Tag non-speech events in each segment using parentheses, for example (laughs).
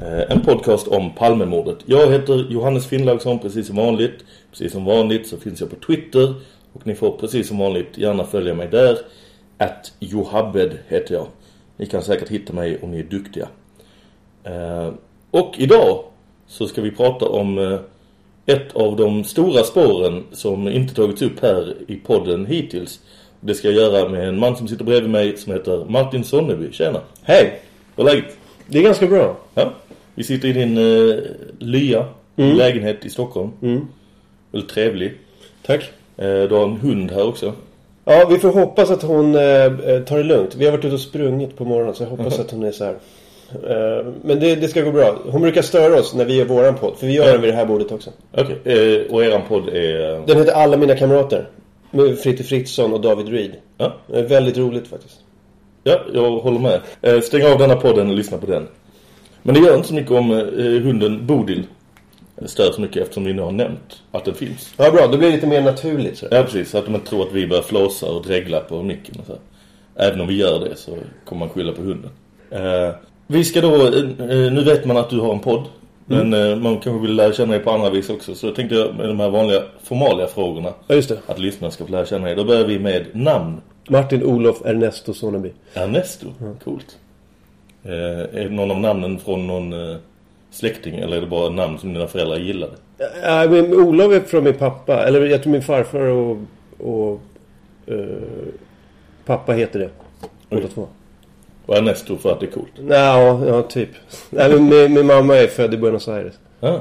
Eh, En podcast om Palmemordet. Jag heter Johannes Finnlaugsson precis som vanligt. Precis som vanligt så finns jag på Twitter. Och ni får precis som vanligt gärna följa mig där. Att Johabed heter jag. Ni kan säkert hitta mig om ni är duktiga. Eh, Och idag så ska vi prata om eh, ett av de stora spåren som inte tagits upp här i podden hittills. Det ska jag göra med en man som sitter bredvid mig som heter Martin Sonneby. Tjena! Hej! Vad är läget? Det är ganska bra. Ja. Vi sitter i din uh, lya Mm. lägenhet i Stockholm. Mm. Väldigt trevlig. Tack. Eh, du har en hund här också. Ja, vi får hoppas att hon eh, tar det lugnt. Vi har varit ute och sprungit på morgonen så jag hoppas att hon är så här. Eh, men det, det ska gå bra. Hon brukar störa oss när vi gör våran podd. För vi gör den vid det här bordet också. Okej. Eh, och eran podd är... Den heter Alla mina kamrater. Med Fritte Fritzson och David Reed. Ja. Väldigt roligt faktiskt. Ja, jag håller med. Eh, stäng av denna podden och lyssna på den. Men det gör inte så mycket om eh, hunden Bodil stör så mycket eftersom vi nu har nämnt att den finns. Ja, bra. Då blir det lite mer naturligt. Så. Ja, precis. Att de inte tror att vi börjar flåsa och dregla på micken och så. Även om vi gör det så kommer man skylla på hunden. Eh, vi ska då, nu vet man att du har en podd. Men eh, man kanske vill lära känna dig på andra vis också. Så jag tänkte med de här vanliga formalia frågorna. Ja, just det. Att lyssnarna ska få lära känna dig. Då börjar vi med namn. Martin Olof Ernesto Sonneby. Ernesto, coolt. Eh, är det någon av namnen från någon eh, släkting? Eller är det bara namn som dina föräldrar gillade? Ja, men Olof är från min pappa. Eller jag tror min farfar och, och eh, pappa heter det. Båda två. Och Ernesto för att det är coolt. Ja, ja typ. Nej, men min, min mamma är född i Buenos Aires. Ah.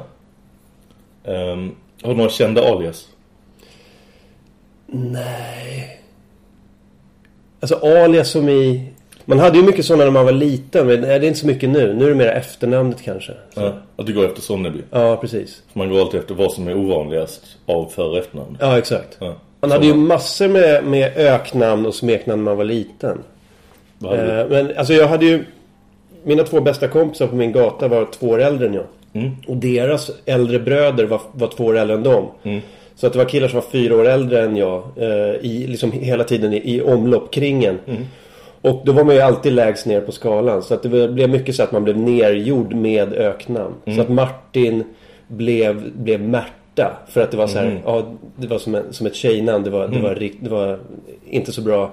Ehm, har du några kända alias? Nej. Alltså alias som i... Man hade ju mycket sådana när man var liten. Men nej, det är inte så mycket nu. Nu är det mer efternamnet kanske. Så. Ja, att du går efter Sonneby. Ja, precis. För man går alltid efter vad som är ovanligast av för och efternamn. Ja, exakt. Ja. Man hade ju massor med, med öknamn och smeknamn när man var liten. Vad hade du? Eh, men alltså jag hade ju... Mina två bästa kompisar på min gata var två år äldre än jag. Mm. Och deras äldre bröder var, var två år äldre än dem. Mm. Så att det var killar som var fyra år äldre än jag. Eh, i, liksom hela tiden i, i omlopp kring en. Mm. Och då var man ju alltid lägst ner på skalan. Så att det var- blev mycket så att man blev nergjord med öknamn. Mm. Så att Martin blev, blev Märta. För att det var så här, Mm. ja, det var som, en, som ett tjejnamn. Det var, det, var, rikt- det var inte så bra.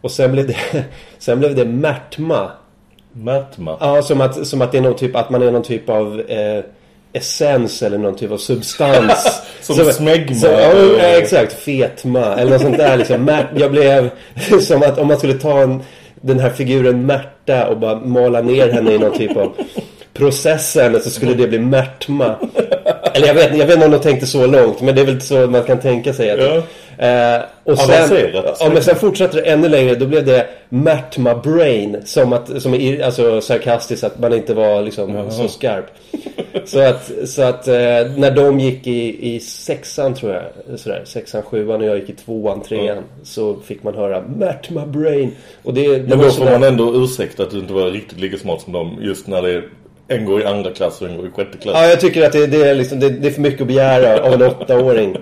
Och sen blev det, (laughs) sen blev det Märtma. Märtma. Ja, som att, som att det är någon typ, att man är någon typ av eh, essens eller någon typ av substans. (laughs) Som smegma. Så, ja, exakt. Fetma. Eller något sånt där liksom. Jag blev (laughs) som att om man skulle ta en, den här figuren Märta och bara mala ner henne i någon typ av processen så skulle det bli Märtma. Eller jag vet, jag vet inte om de tänkte så långt, men det är väl så man kan tänka sig. Att, Ja. Eh, och sen, ja, men sen fortsatte det ännu längre. Då blev det Märtma Brain. Som, att, som är alltså, sarkastiskt att man inte var liksom, så skarp. Så att, så att eh, när de gick i, i sexan tror jag, sådär, sexan, sjuan och jag gick i tvåan, trean. Så fick man höra Märtma Brain. Och det, det Men då får man ändå ursäkta att du inte var riktigt lika smart som dem. Just när det är en går i andra klass och en går i sjätte klass. Ja, jag tycker att det, det, är liksom, det, det är för mycket att begära av en åttaåring.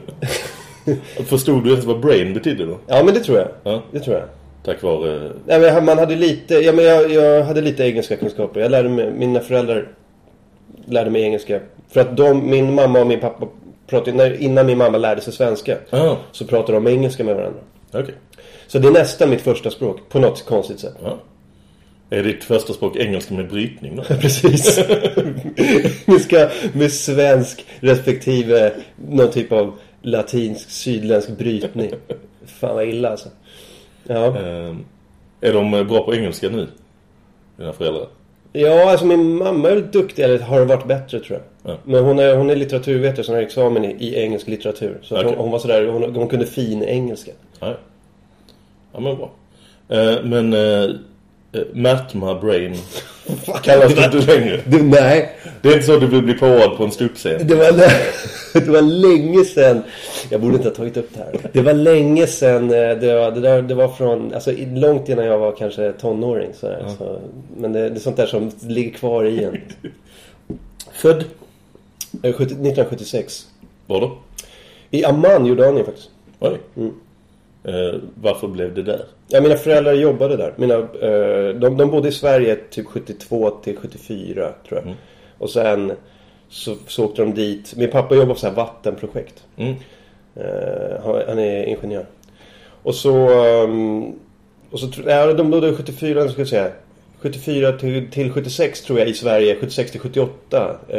(laughs) Förstod du ens vad brain betydde då? Ja, men det tror jag. Ja. Det tror jag. Tack vare... Nej, men man hade lite, ja, men jag, jag hade lite engelska kunskaper. Jag lärde mig, mina föräldrar lärde mig engelska. För att de, min mamma och min pappa pratade, innan min mamma lärde sig svenska. Ah, Så pratade de engelska med varandra. okej. Så det är nästan mitt första språk. På något konstigt sätt. Ja. Är ditt första språk engelska med brytning då? (laughs) Precis. (laughs) Vi ska med svensk respektive någon typ av latinsk, sydländsk brytning. (laughs) Fan vad illa alltså. Ja. Ehm, är de bra på engelska nu? Dina föräldrar? Ja, alltså min mamma är duktig, eller har varit bättre tror jag. Ja. Men hon är, hon är litteraturvetare som har examen i, i engelsk litteratur. Så Okej. hon, hon var sådär, hon, hon kunde fin engelska. Ja, ja men bra. Eh, men eh, eh, Matma Brain kallas det inte längre. Du, nej, Det är inte så att du vill bli påad på en ståuppscen. det var, (laughs) det var länge sedan. Jag borde inte ha tagit upp det här. Det var länge sedan. eh, Det var, det där, det var från, alltså långt innan jag var kanske tonåring. Så, så, men det, det är sånt där som ligger kvar i en. Född? Eh, 70 1976. Var då? I Amman, Jordanien faktiskt. Oj. Mm. Eh, varför blev det där? Ja, mina föräldrar jobbade där. Mina, eh, de, de bodde i Sverige typ 72 till 74 tror jag. Och sen så, så åkte de dit. Min pappa jobbade på så här vattenprojekt. Mm. Eh, han, han är ingenjör. Och så... ehm, och så ja, de bodde 74, ska jag säga. 74 till, till 76 tror jag i Sverige. 76 till 78 eh,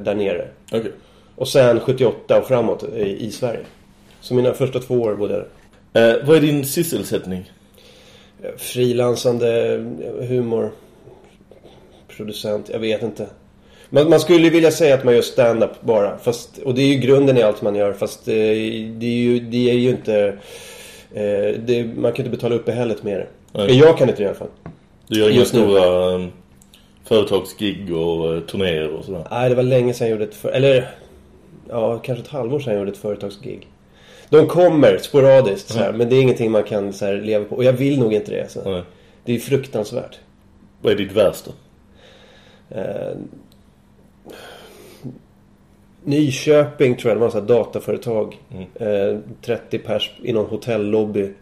där nere. Okej. Och sen 78 och framåt i, i Sverige. Så mina första två år bodde jag där. Eh, vad är din sysselsättning? Frilansande humor producent, jag vet inte. Man, man skulle ju vilja säga att man gör stand-up bara. Fast, och det är ju grunden i allt man gör. Fast eh, det är ju, det är ju inte... Eh, det, man kan inte betala uppehället med det. Nej. Jag kan inte det i alla fall. Du gör inga nu. stora eh, företagsgig och turnéer och sådär? Nej, det var länge sedan jag gjorde ett... För, eller... Ja, kanske ett halvår sedan jag gjorde ett företagsgig. De kommer sporadiskt så här, men det är ingenting man kan så här, leva på. Och jag vill nog inte det. Så. Det är fruktansvärt. Vad är ditt värsta? Eh, Nyköping tror jag, det var här dataföretag. Eh, 30 pers i någon hotellobby.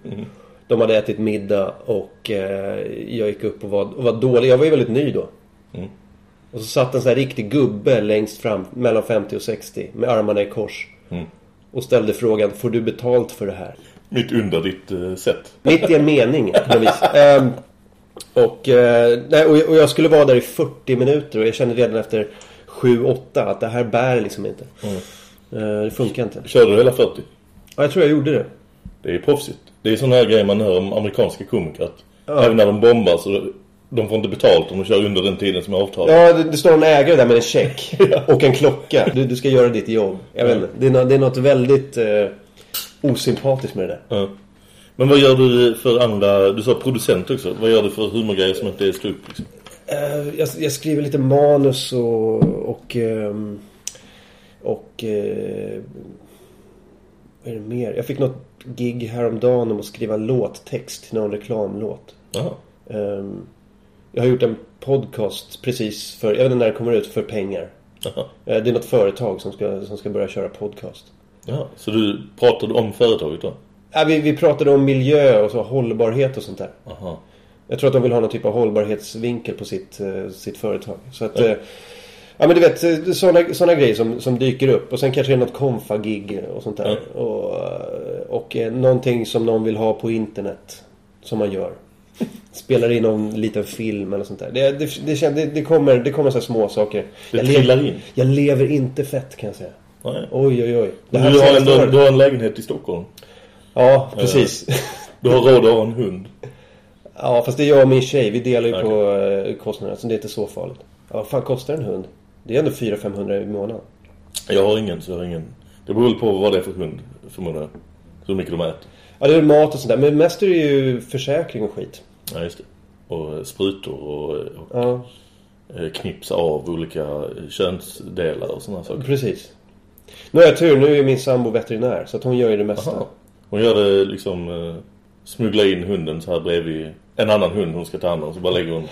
De hade ätit middag och eh, jag gick upp och var, och var dålig. Jag var ju väldigt ny då. Mm. Och så satt en sån här riktig gubbe längst fram, mellan 50 och 60, med armarna i kors. Mm. Och ställde frågan, får du betalt för det här? Mitt under ditt eh, sätt. Mitt i en mening på något vis. (laughs) Ehm, och, eh, nej, och, och jag skulle vara där i 40 minuter och jag kände redan efter 7-8 att det här bär liksom inte. Eh, det funkar inte. Körde du hela 40? Ja, jag tror jag gjorde det. Det är proffsigt. Det är sån här grej man hör om amerikanska komiker. Att Ja. Även när de bombar så de får inte betalt om de kör under den tiden som är avtalat. Ja, det, det står en ägare där med en check (laughs) och en klocka. Du, du ska göra ditt jobb. Jag vet inte. Det är, nå- det är något väldigt eh, osympatiskt med det där. Ja. Men vad gör du för andra, du sa producent också. Vad gör du för humorgrejer som inte är ståupp liksom? Eh, jag, jag skriver lite manus och... Och... ehm, och eh, vad är det mer? Jag fick något gig häromdagen om att skriva låttext till någon reklamlåt. Jaha. Ehm, jag har gjort en podcast precis för... Jag vet inte när det kommer ut, för pengar. Jaha. Eh, det är något företag som ska, som ska börja köra podcast. Jaha. Så du pratade om företaget då? Ja, vi, vi pratade om miljö och så hållbarhet och sånt där. Jaha. Jag tror att de vill ha någon typ av hållbarhetsvinkel på sitt, eh, sitt företag. Så att... eh, Ja men du vet, sådana såna grejer som, som dyker upp. Och sen kanske det är något konfa-gig och sånt där. Och, eh, och eh, någonting som någon vill ha på internet. Som man gör. Spelar in någon liten film eller sånt där. Det, det, det, det, det kommer, det kommer så här små saker. Det jag, lever, in. jag lever inte fett kan jag säga. Nej. Oj oj oj. Du har ändå du har en lägenhet i Stockholm. Ja, precis. Du har råd att ha en hund. Ja, fast det är jag och min tjej. Vi delar ju Okej. på eh, kostnaderna. Så det är inte så farligt. Ja, vad fan kostar en hund? Det är ändå 400-500 i månaden. Jag har ingen, så jag har ingen. Det beror på vad det är för hund, förmodar jag. Hur mycket de äter. Ja, det är mat och sånt där. Men mest är det ju försäkring och skit. Ja, just det. Och eh, sprutor och, och Ja, eh, knipsa av olika könsdelar och sådana saker. precis. Nu har jag tur. Nu är min sambo veterinär. Så att hon gör ju det mesta. Aha. Hon gör det liksom... Eh, smuggla in hunden så här bredvid en annan hund hon ska ta hand om. Så bara lägger hon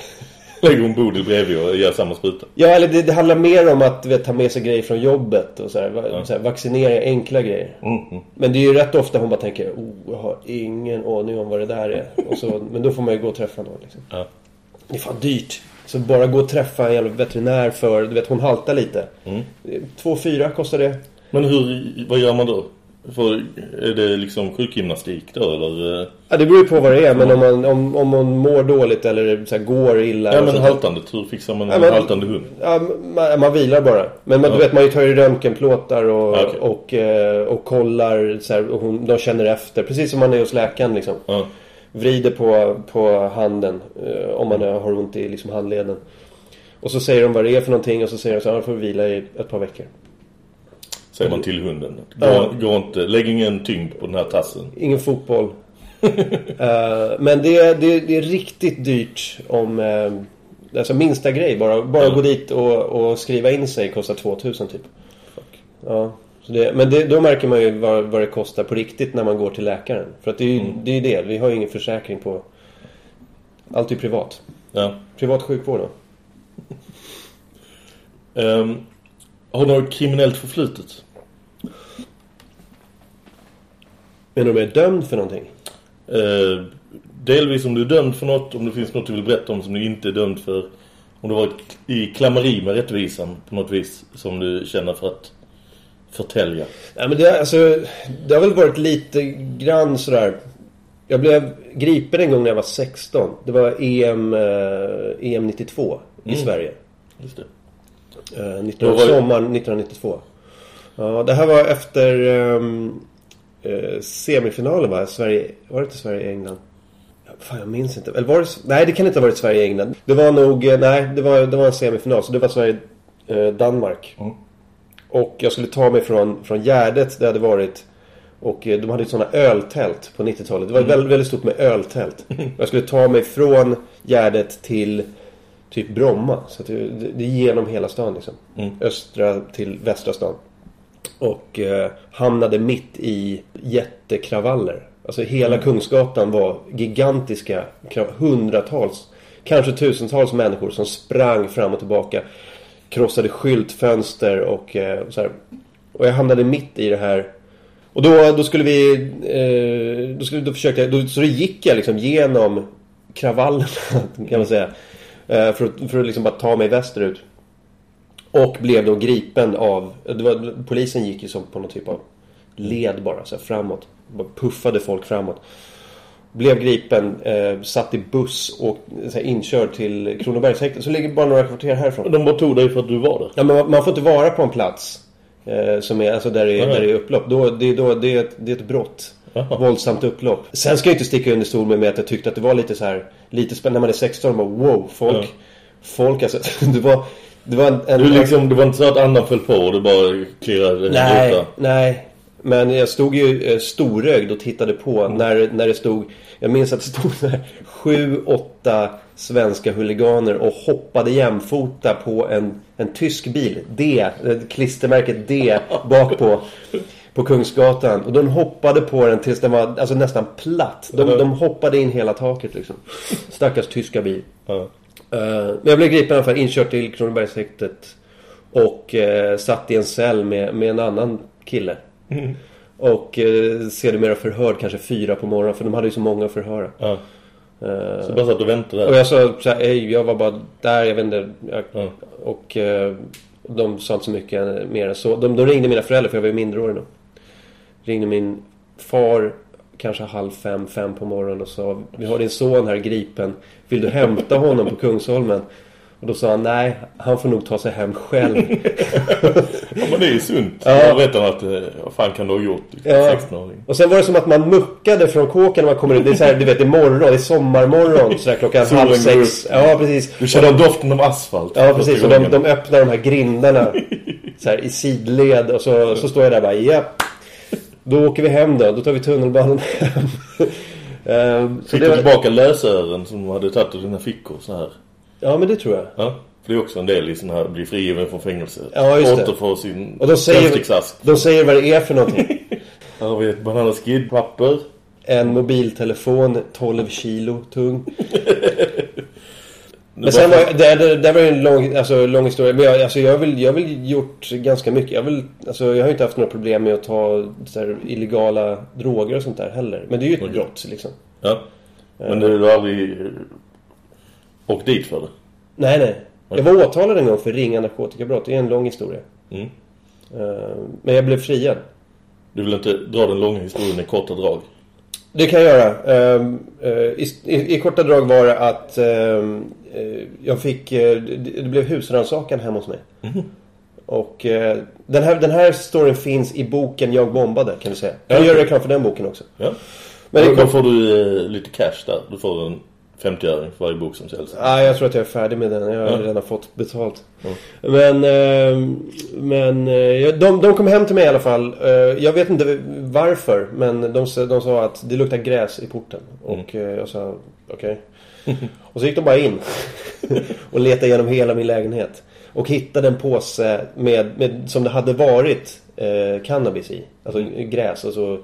Lägger hon Bodil bredvid och gör samma spruta. Ja, eller det, det handlar mer om att vet, ta med sig grejer från jobbet och så här, Ja. så här vaccineringar, enkla grejer. Mm, mm. Men det är ju rätt ofta hon bara tänker, oh, jag har ingen aning om vad det där är. Och så, men då får man ju gå och träffa någon liksom. Ja. Det är fan dyrt. Så bara gå och träffa en jävla veterinär för, du vet hon haltar lite. Mm. Två fyra kostar det. Men hur, vad gör man då? För, är det liksom sjukgymnastik då eller? eh? Ja, det beror ju på vad det är. Men om man, om, om man mår dåligt eller så här, går illa. Ja och men sånt. haltandet, hur fixar man en Ja, men- haltande hund? Ja, man, man vilar bara. Men man, Ja. du vet, man tar ju röntgenplåtar och, Ja, okej. och, eh, och kollar. Så här, och hon, de känner efter. Precis som man är hos läkaren liksom. Ja. Vrider på, på handen eh, om man har ont i liksom, handleden. Och så säger de vad det är för någonting och så säger de så här, "Ja, får vi vila i ett par veckor. Säger man till hunden. Gå, Ja. gå inte, lägg ingen tyngd på den här tassen. Ingen fotboll. (laughs) Eh, men det, det, det är riktigt dyrt om... Uh, alltså minsta grej. Bara, bara Ja. gå dit och, och skriva in sig kostar 2000 typ. Ja. Så det, men det, då märker man ju vad, vad det kostar på riktigt när man går till läkaren. För att det är ju det. Är det. Vi har ju ingen försäkring på... Allt är privat. Ja. Privat sjukvård då. (laughs) Ehm, har du något kriminellt förflutet? Men om jag är dömd för någonting? Eh, delvis om du är dömd för något, om det finns något du vill berätta om som du inte är dömd för. Om du varit i klammeri med rättvisan på något vis som du känner för att förtälja. Ja, men det, alltså, det har väl varit lite grann sådär. Jag blev gripen en gång när jag var 16. Det var EM, eh, EM 92 i Mm. Sverige. Just det. Eh, 19, Då var Sommaren 1992. Ja, det här var efter ehm, eh, semifinalen va? Sverige, var det inte Sverige-England? Fan, jag minns inte. Eller var det, nej, det kan inte ha varit Sverige-England. Det var nog, eh, nej, det var, det var en semifinal. Så det var Sverige-Danmark. Mm. Och jag skulle ta mig från, från Gärdet där jag hade varit. Och eh, de hade ju sådana öltält på 90-talet. Det var väldigt, väldigt stort med öltält. (laughs) Jag skulle ta mig från Gärdet till typ Bromma. Så det, det, det är genom hela stan liksom. Mm. Östra till västra stan. Och eh, hamnade mitt i jättekravaller. Alltså hela Kungsgatan var gigantiska, hundratals, kanske tusentals människor som sprang fram och tillbaka. Krossade skyltfönster och eh, så här. Och jag hamnade mitt i det här. Och då, då skulle vi, eh, då, skulle, då försökte jag, då, så då gick jag liksom genom kravallerna (laughs) kan man säga. Eh, för, att, för att liksom bara ta mig västerut. Och blev då gripen av, var, polisen gick ju som på någon typ av led bara, så här, framåt. Bara puffade folk framåt. Blev gripen, eh, satt i buss och så här, inkörd till Kronobergshäktet. Så ligger bara några kvarter härifrån. De bara tog dig för att du var där. Ja, men man, man får inte vara på en plats eh, som är, alltså där det där det är upplopp. Då, det, är då, det, är ett, det är ett brott. Jaha. Våldsamt upplopp. Sen ska jag inte sticka under stol med, att jag tyckte att det var lite så här lite spännande. När man är 16 bara wow, folk, Ja. folk alltså. (laughs) Det var, det var en, en Du liksom, det var inte så att andan föll på och du bara klirrade Nej, ruta. nej. Men jag stod ju eh, storögd och tittade på Mm. när, när det stod Jag minns att det stod här Sju, åtta svenska huliganer och hoppade jämfota på en, en tysk bil D, eh, klistermärket D bak på På Kungsgatan och de hoppade på den tills den var alltså nästan platt De, de hoppade in hela taket liksom Stackars tyska bil Ja. Eh, Men jag blev gripen i alla fall, inkörd till Kronobergshäktet Och eh, satt i en cell med, med en annan kille. Och eh, sedermera förhörd kanske fyra på morgonen För de hade ju så många att förhöra. Ja. Eh, Så bara satt och väntade Och jag sa så här, "Ej, jag var bara där, jag inte jag, Ja. Och eh, de sa inte så mycket mer än så. De, de ringde mina föräldrar för jag var ju mindreårig då. Ringde min far Kanske halv fem, fem på morgonen och sa Vi har din son här gripen Vill du hämta honom på Kungsholmen? Och då sa han nej, han får nog ta sig hem själv (laughs) Ja, men det är ju sunt. Ja. Ja. vet att, eh, vad fan kan du ha gjort? Ja. 16-åring. Och sen var det som att man muckade från kåken när man kommer ut. Det är så här, du vet, det är morgon, det är sommarmorgon. Så där klockan halv sex. Ja, precis. Du känner doften av asfalt. Ja, precis. Och de, de öppnar de här grindarna (laughs) så här, i sidled. Och så, så står jag där bara, ja. Då åker vi hem då. Då tar vi tunnelbanan (laughs) hem. Så Fick det du var, tillbaka lösören som du hade tagit ur dina fickor så här? ja, men det tror jag. Ja. För det är också en del i sån här, bli frigiven från fängelse. Ja, just det. Återfå sin Och de säger, de säger vad det är för någonting. (laughs) Här har vi ett bananaskid, papper. En mobiltelefon, 12 kilo tung. (laughs) Men sen var det, det, det var ju en lång, alltså, lång historia. Men jag, alltså, jag har väl, jag har väl gjort ganska mycket. Jag, vill, alltså, jag har ju inte haft några problem med att ta här, illegala droger och sånt där heller. Men det är ju ett Okej. brott liksom. Ja. Men du har aldrig eh, åkt dit för det? Nej, nej. Jag var åtalad en gång för ringa narkotikabrott. Det är en lång historia. Mm. Eh, men jag blev friad. Du vill inte dra den långa historien i korta drag? Det kan jag göra. Ehm, eh, I, i, I korta drag var det att eh, jag fick... eh, Det, blev husrannsakan hemma hos mig. Och eh, den, här, den här storyn finns i boken Jag bombade kan du säga. Jag Ja, gör reklam för den boken också. Ja. Men Men det då kom, får du eh, lite cash där. Du får en 50-öring för varje bok som säljs. ah, jag tror att jag är färdig med den. Jag har Ja. redan fått betalt. Men, ehm, men eh, de, de kom hem till mig i alla fall. Eh, jag vet inte varför. Men de, sa- de sa att det luktar gräs i porten. Och eh, jag sa okej. (laughs) Och så gick de bara in. (laughs) och letade igenom hela min lägenhet. Och hittade en påse med, med, som det hade varit eh, cannabis i. Alltså gräs. Alltså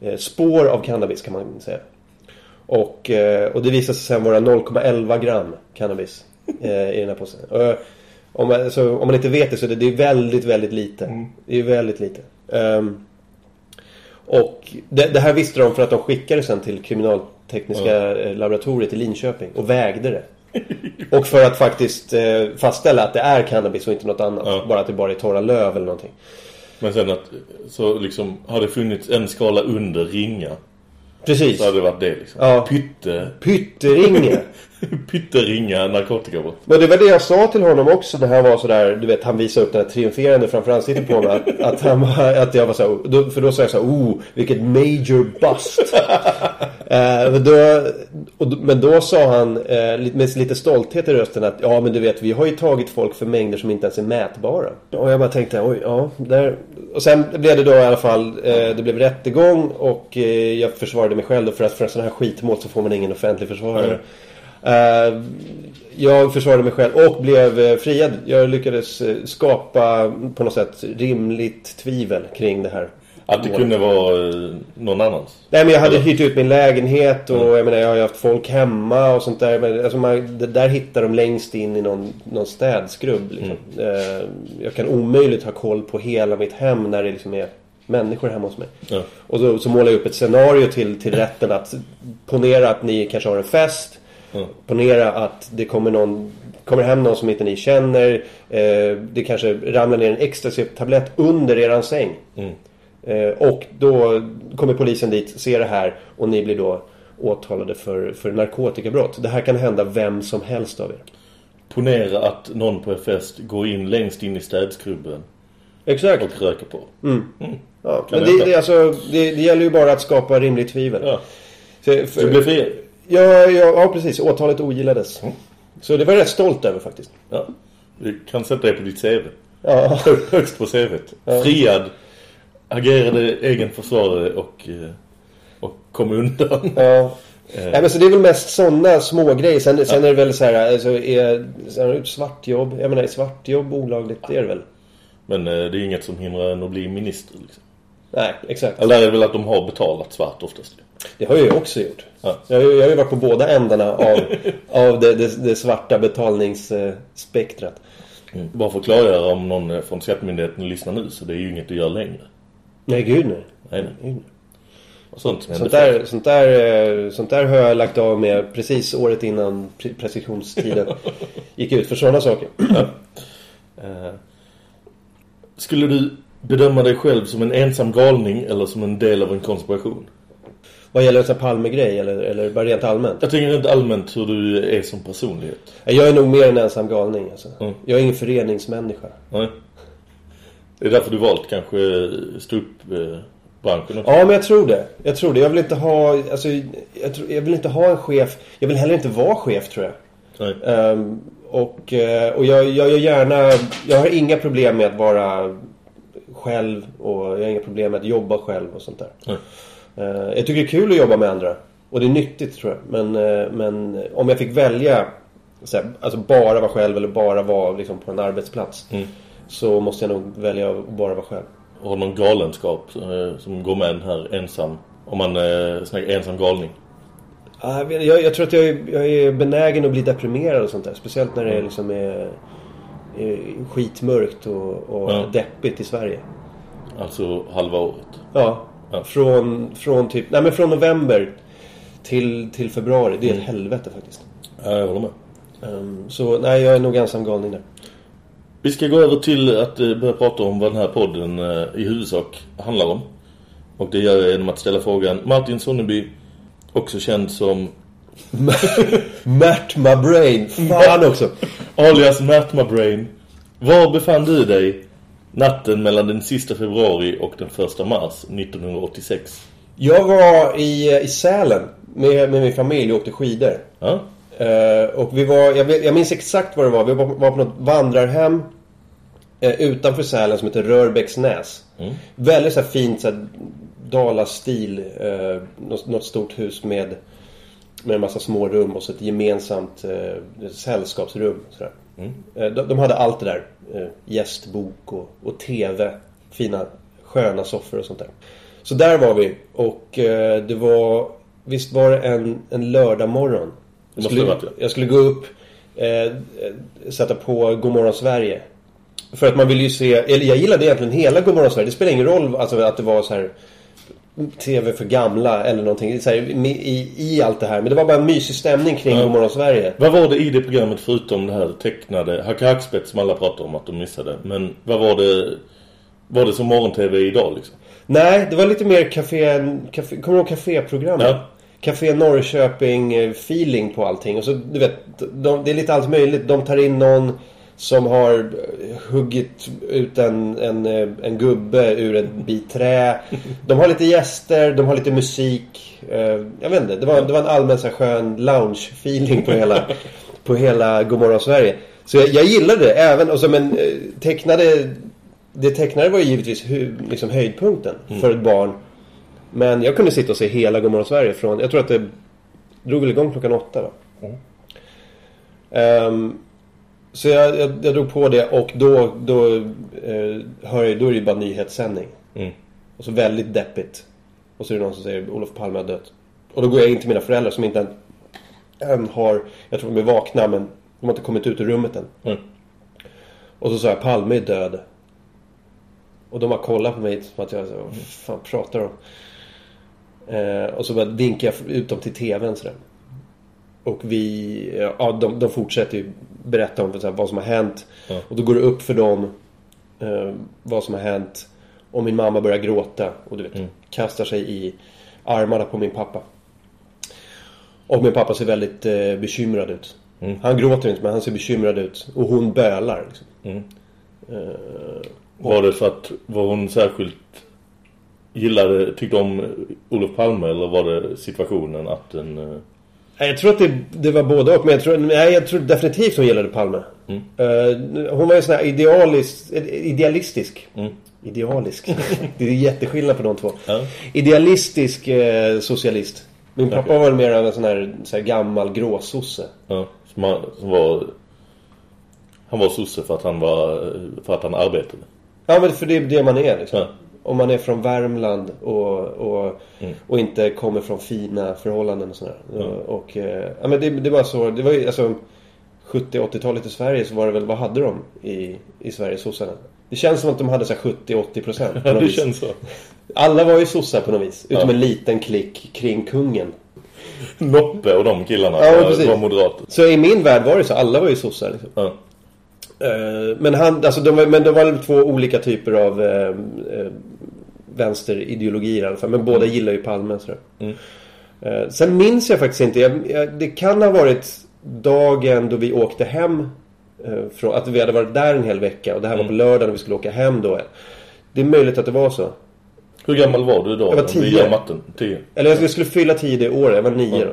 eh, spår av cannabis kan man säga. Och, eh, och det visade sig sen vara 0,11 gram cannabis eh, i den här påsen. Och, om, man, så, om man inte vet det så är det, det är väldigt, väldigt lite. Det är väldigt lite. Ehm, och det, det här visste de för att de skickade sen till kriminaltekniska eh, laboratoriet i Linköping och vägde det. (laughs) Och för att faktiskt eh, fastställa att det är cannabis och inte något annat. Ja. Bara att det bara är torra löv eller någonting. Men sen att så liksom har det funnits en skala under ringa Precis. så hade det varit det liksom. Ja. Pytte, Pytteringe. (laughs) (laughs) pytteringa narkotikabrott. Men det var det jag sa till honom också när han var sådär, du vet, han visade upp den här triumferande framför ansiktet på mig. Att, (laughs) att, han var, att jag var så då, för då sa jag så här, oh, vilket major bust. (laughs) eh, men, då, och, men då sa han eh, med lite stolthet i rösten att, ja men du vet, vi har ju tagit folk för mängder som inte ens är mätbara. Och jag bara tänkte, oj, ja, där. Och sen blev det då i alla fall, eh, det blev rättegång och eh, jag försvarade mig själv då, för att för en sån här skitmål så får man ingen offentlig försvarare. Eh, jag försvarade mig själv och blev eh, friad. Jag lyckades eh, skapa på något sätt rimligt tvivel kring det här. Att det kunde vara eh, någon annans. Nej men jag hade hyrt ut min lägenhet och jag menar jag har ju haft folk hemma och sånt där. Men alltså man, det där hittar de längst in i någon, någon städskrubb liksom. Eh, jag kan omöjligt ha koll på hela mitt hem när det liksom är människor hemma hos mig. Ja. Och så, så målar jag upp ett scenario till, till rätten att ponera att ni kanske har en fest. Ja. Ponera att det kommer någon kommer hem någon som inte ni känner. Eh, det kanske ramlar ner en ecstasy-tablett under eran säng. Mm. Eh, och då kommer polisen dit, ser det här och ni blir då åtalade för, för narkotikabrott. Det här kan hända vem som helst av er. Ponera att någon på en fest går in längst in i städskrubben Exakt. och röker på. Ja, Kan men det det, alltså, det, det gäller ju bara att skapa rimligt tvivel. Ja. Så, Så du blev fri? Ja, ja, ja, precis. Åtalet ogillades. Så det var jag rätt stolt över faktiskt. Ja. Du kan sätta det på ditt CV. Ja. Högst på CVt. Friad. Agerade egen försvarare och, eh, och kom undan. Ja. (laughs) Nej, men så det är väl mest sådana små grejer. Sen, sen är det väl så här, alltså, är, sen är svartjobb. Jag menar, är svartjobb olagligt? Det är det väl? Men eh, det är inget som hindrar en att bli minister liksom. Nej, exakt. Eller är det väl att de har betalat svart oftast. Det har jag också gjort. Ja. Jag, jag har ju varit på båda ändarna av, (laughs) av det, det, det svarta betalningsspektrat. Mm. Bara för att klargöra om någon från Skattemyndigheten lyssnar nu så det är ju inget du gör längre. Nej, gud nej. Nej, nej. Och sånt som Sånt där, sånt, där, eh, sånt där har jag lagt av med precis året innan pre- preskriptionstiden (laughs) gick ut för sådana saker. Eh, Skulle du bedöma dig själv som en ensam galning eller som en del av en konspiration? Vad gäller en Palme-grej eller, eller bara rent allmänt? Jag tänker inte allmänt hur du är som personlighet. Jag är nog mer en ensam galning alltså. Mm. Jag är ingen föreningsmänniska. Nej. Det är därför du valt kanske stå upp eh, också. Ja, men jag tror det. Jag tror det. Jag vill inte ha, alltså, jag, tror, jag vill inte ha en chef. Jag vill heller inte vara chef tror jag. Nej. Ehm, och och och jag, jag gör gärna, jag har inga problem med att vara själv och jag har inga problem med att jobba själv och sånt där. Nej. Eh, jag tycker det är kul att jobba med andra. Och det är nyttigt tror jag. Men, eh, men om jag fick välja så här, alltså bara vara själv eller bara vara liksom, på en arbetsplats. Mm. Så måste jag nog välja att bara vara själv. Har någon galenskap eh, som går med den här ensam. Om man eh, snackar ensam galning. Ja, Jag, jag, jag tror att jag är, jag är benägen att bli deprimerad och sånt där. Speciellt när det är liksom är, är skitmörkt och, och Ja. deppigt i Sverige. Alltså halva året. Ja, Ja. Från, från typ, nej men från november till, till februari. Det är ett helvete faktiskt. Ja, jag håller med. Ehm, så nej, jag är nog ensam galning där. Vi ska gå över till att eh, börja prata om vad den här podden eh, i huvudsak handlar om. Och det gör jag genom att ställa frågan Martin Sonneby, också känd som (laughs) Mert my brain. Fan också. alias Matt My Brain. Var befann du dig natten mellan den sista februari och den första mars 1986? Jag var i, i Sälen med, med min familj och åkte skidor. Ja? Eh, och vi var, jag, jag minns exakt vad det var. Vi var, var på något vandrarhem eh, utanför Sälen som heter Rörbäcksnäs. Mm. Väldigt så här fint så här, Dalastil. Eh, något, något stort hus med, med en massa små rum och så ett gemensamt eh, sällskapsrum. Så. Mm. Eh, de, de hade allt det där. Eh, gästbok och, och tv. Fina sköna soffor och sånt där. Så där var vi. Och eh, det var... Visst var det en, en lördag morgon? Jag skulle, jag skulle gå upp, eh, sätta på Godmorgon Sverige. För att man vill ju se, eller jag gillade egentligen hela Godmorgon Sverige. Det spelar ingen roll alltså, att det var så här TV för gamla eller någonting så här, i, i allt det här. Men det var bara en mysig stämning kring Ja. Godmorgon Sverige. Vad var det i det programmet förutom det här tecknade Hacka Hackspett som alla pratar om att de missade? Men vad var det Var det som morgon-tv idag liksom? Nej, det var lite mer café, café kommer du ihåg caféprogrammet? Ja. Café Norrköping-feeling på allting. Och så, du vet, de, det är lite allt möjligt. De tar in någon som har huggit ut en, en, en gubbe ur ett bit trä. De har lite gäster, de har lite musik. Eh, Jag vet inte, det var, det var en allmän så skön lounge-feeling på hela, på hela Godmorgon Sverige. Så jag, jag gillade det, även, och som en eh, tecknade... Det tecknade var ju givetvis hu, liksom höjdpunkten för ett barn. Men jag kunde sitta och se hela Godmorgon Sverige från... Jag tror att det drog väl igång klockan åtta va? Ehm, så jag, jag, jag drog på det och då, då, eh, hör jag, då är det ju bara nyhetssändning. Mm. Och så väldigt deppigt. Och så är det någon som säger Olof Palme har dött. Och då går jag in till mina föräldrar som inte än, har... Jag tror de är vakna men de har inte kommit ut ur rummet än. Mm. Och så sa jag Palme är död. Och de har kollat på mig som att jag vad fan pratar de? Eh, och så bara vinkar jag ut dem till tvn sådär. Och vi, ja de, de fortsätter ju berätta om här, vad som har hänt. Ja. Och då går det upp för dem eh, vad som har hänt. Och min mamma börjar gråta och du vet, Mm. kastar sig i armarna på min pappa. Och min pappa ser väldigt eh, bekymrad ut. Mm. Han gråter inte men han ser bekymrad ut. Och hon bölar liksom. Mm. Eh, Var det för att var hon särskilt gillade, tyckte om Olof Palme eller var det situationen att den... eh, Jag tror att det, det var både och. Men jag tror, nej, jag tror definitivt hon gillade Palme. Mm. Eh, hon var ju sån här idealisk, idealistisk. Mm. Idealisk. det är jätteskillnad på de två. Ja. Idealistisk eh, socialist. Min pappa Okej. var mer av en sån här, så här gammal gråsosse. Ja, som, han, som var... Han var sosse för att han var... För att han arbetade. Ja, men för det är det man är liksom. Ja. Om man är från Värmland och, och, Mm. och inte kommer från fina förhållanden och sådär. Ja. Och, eh, ja, men det, det var så. Det var ju alltså 70-80-talet i Sverige så var det väl, vad hade de i, i Sverige, sossarna? Det känns som att de hade så här 70-80 procent. (laughs) Ja, det känns så. Alla var ju sossar på något vis. Utom Ja. en liten klick kring kungen. Loppe och de killarna Ja, var moderater. Så i min värld var det så. Alla var ju sossar liksom. Ja. Eh, Men, han, alltså, de, men det var två olika typer av eh, eh, vänsterideologier i alla fall. Men båda gillar ju Palme. Sådär. Mm. Eh, sen minns jag faktiskt inte. Jag, jag, det kan ha varit dagen då vi åkte hem. Eh, från, att vi hade varit där en hel vecka. Och det här var på lördagen och vi skulle åka hem då. Det är möjligt att det var så. Hur gammal var du då? Jag var tio. matten. Tio. Eller jag skulle fylla tio det året. Jag var nio Ja. då.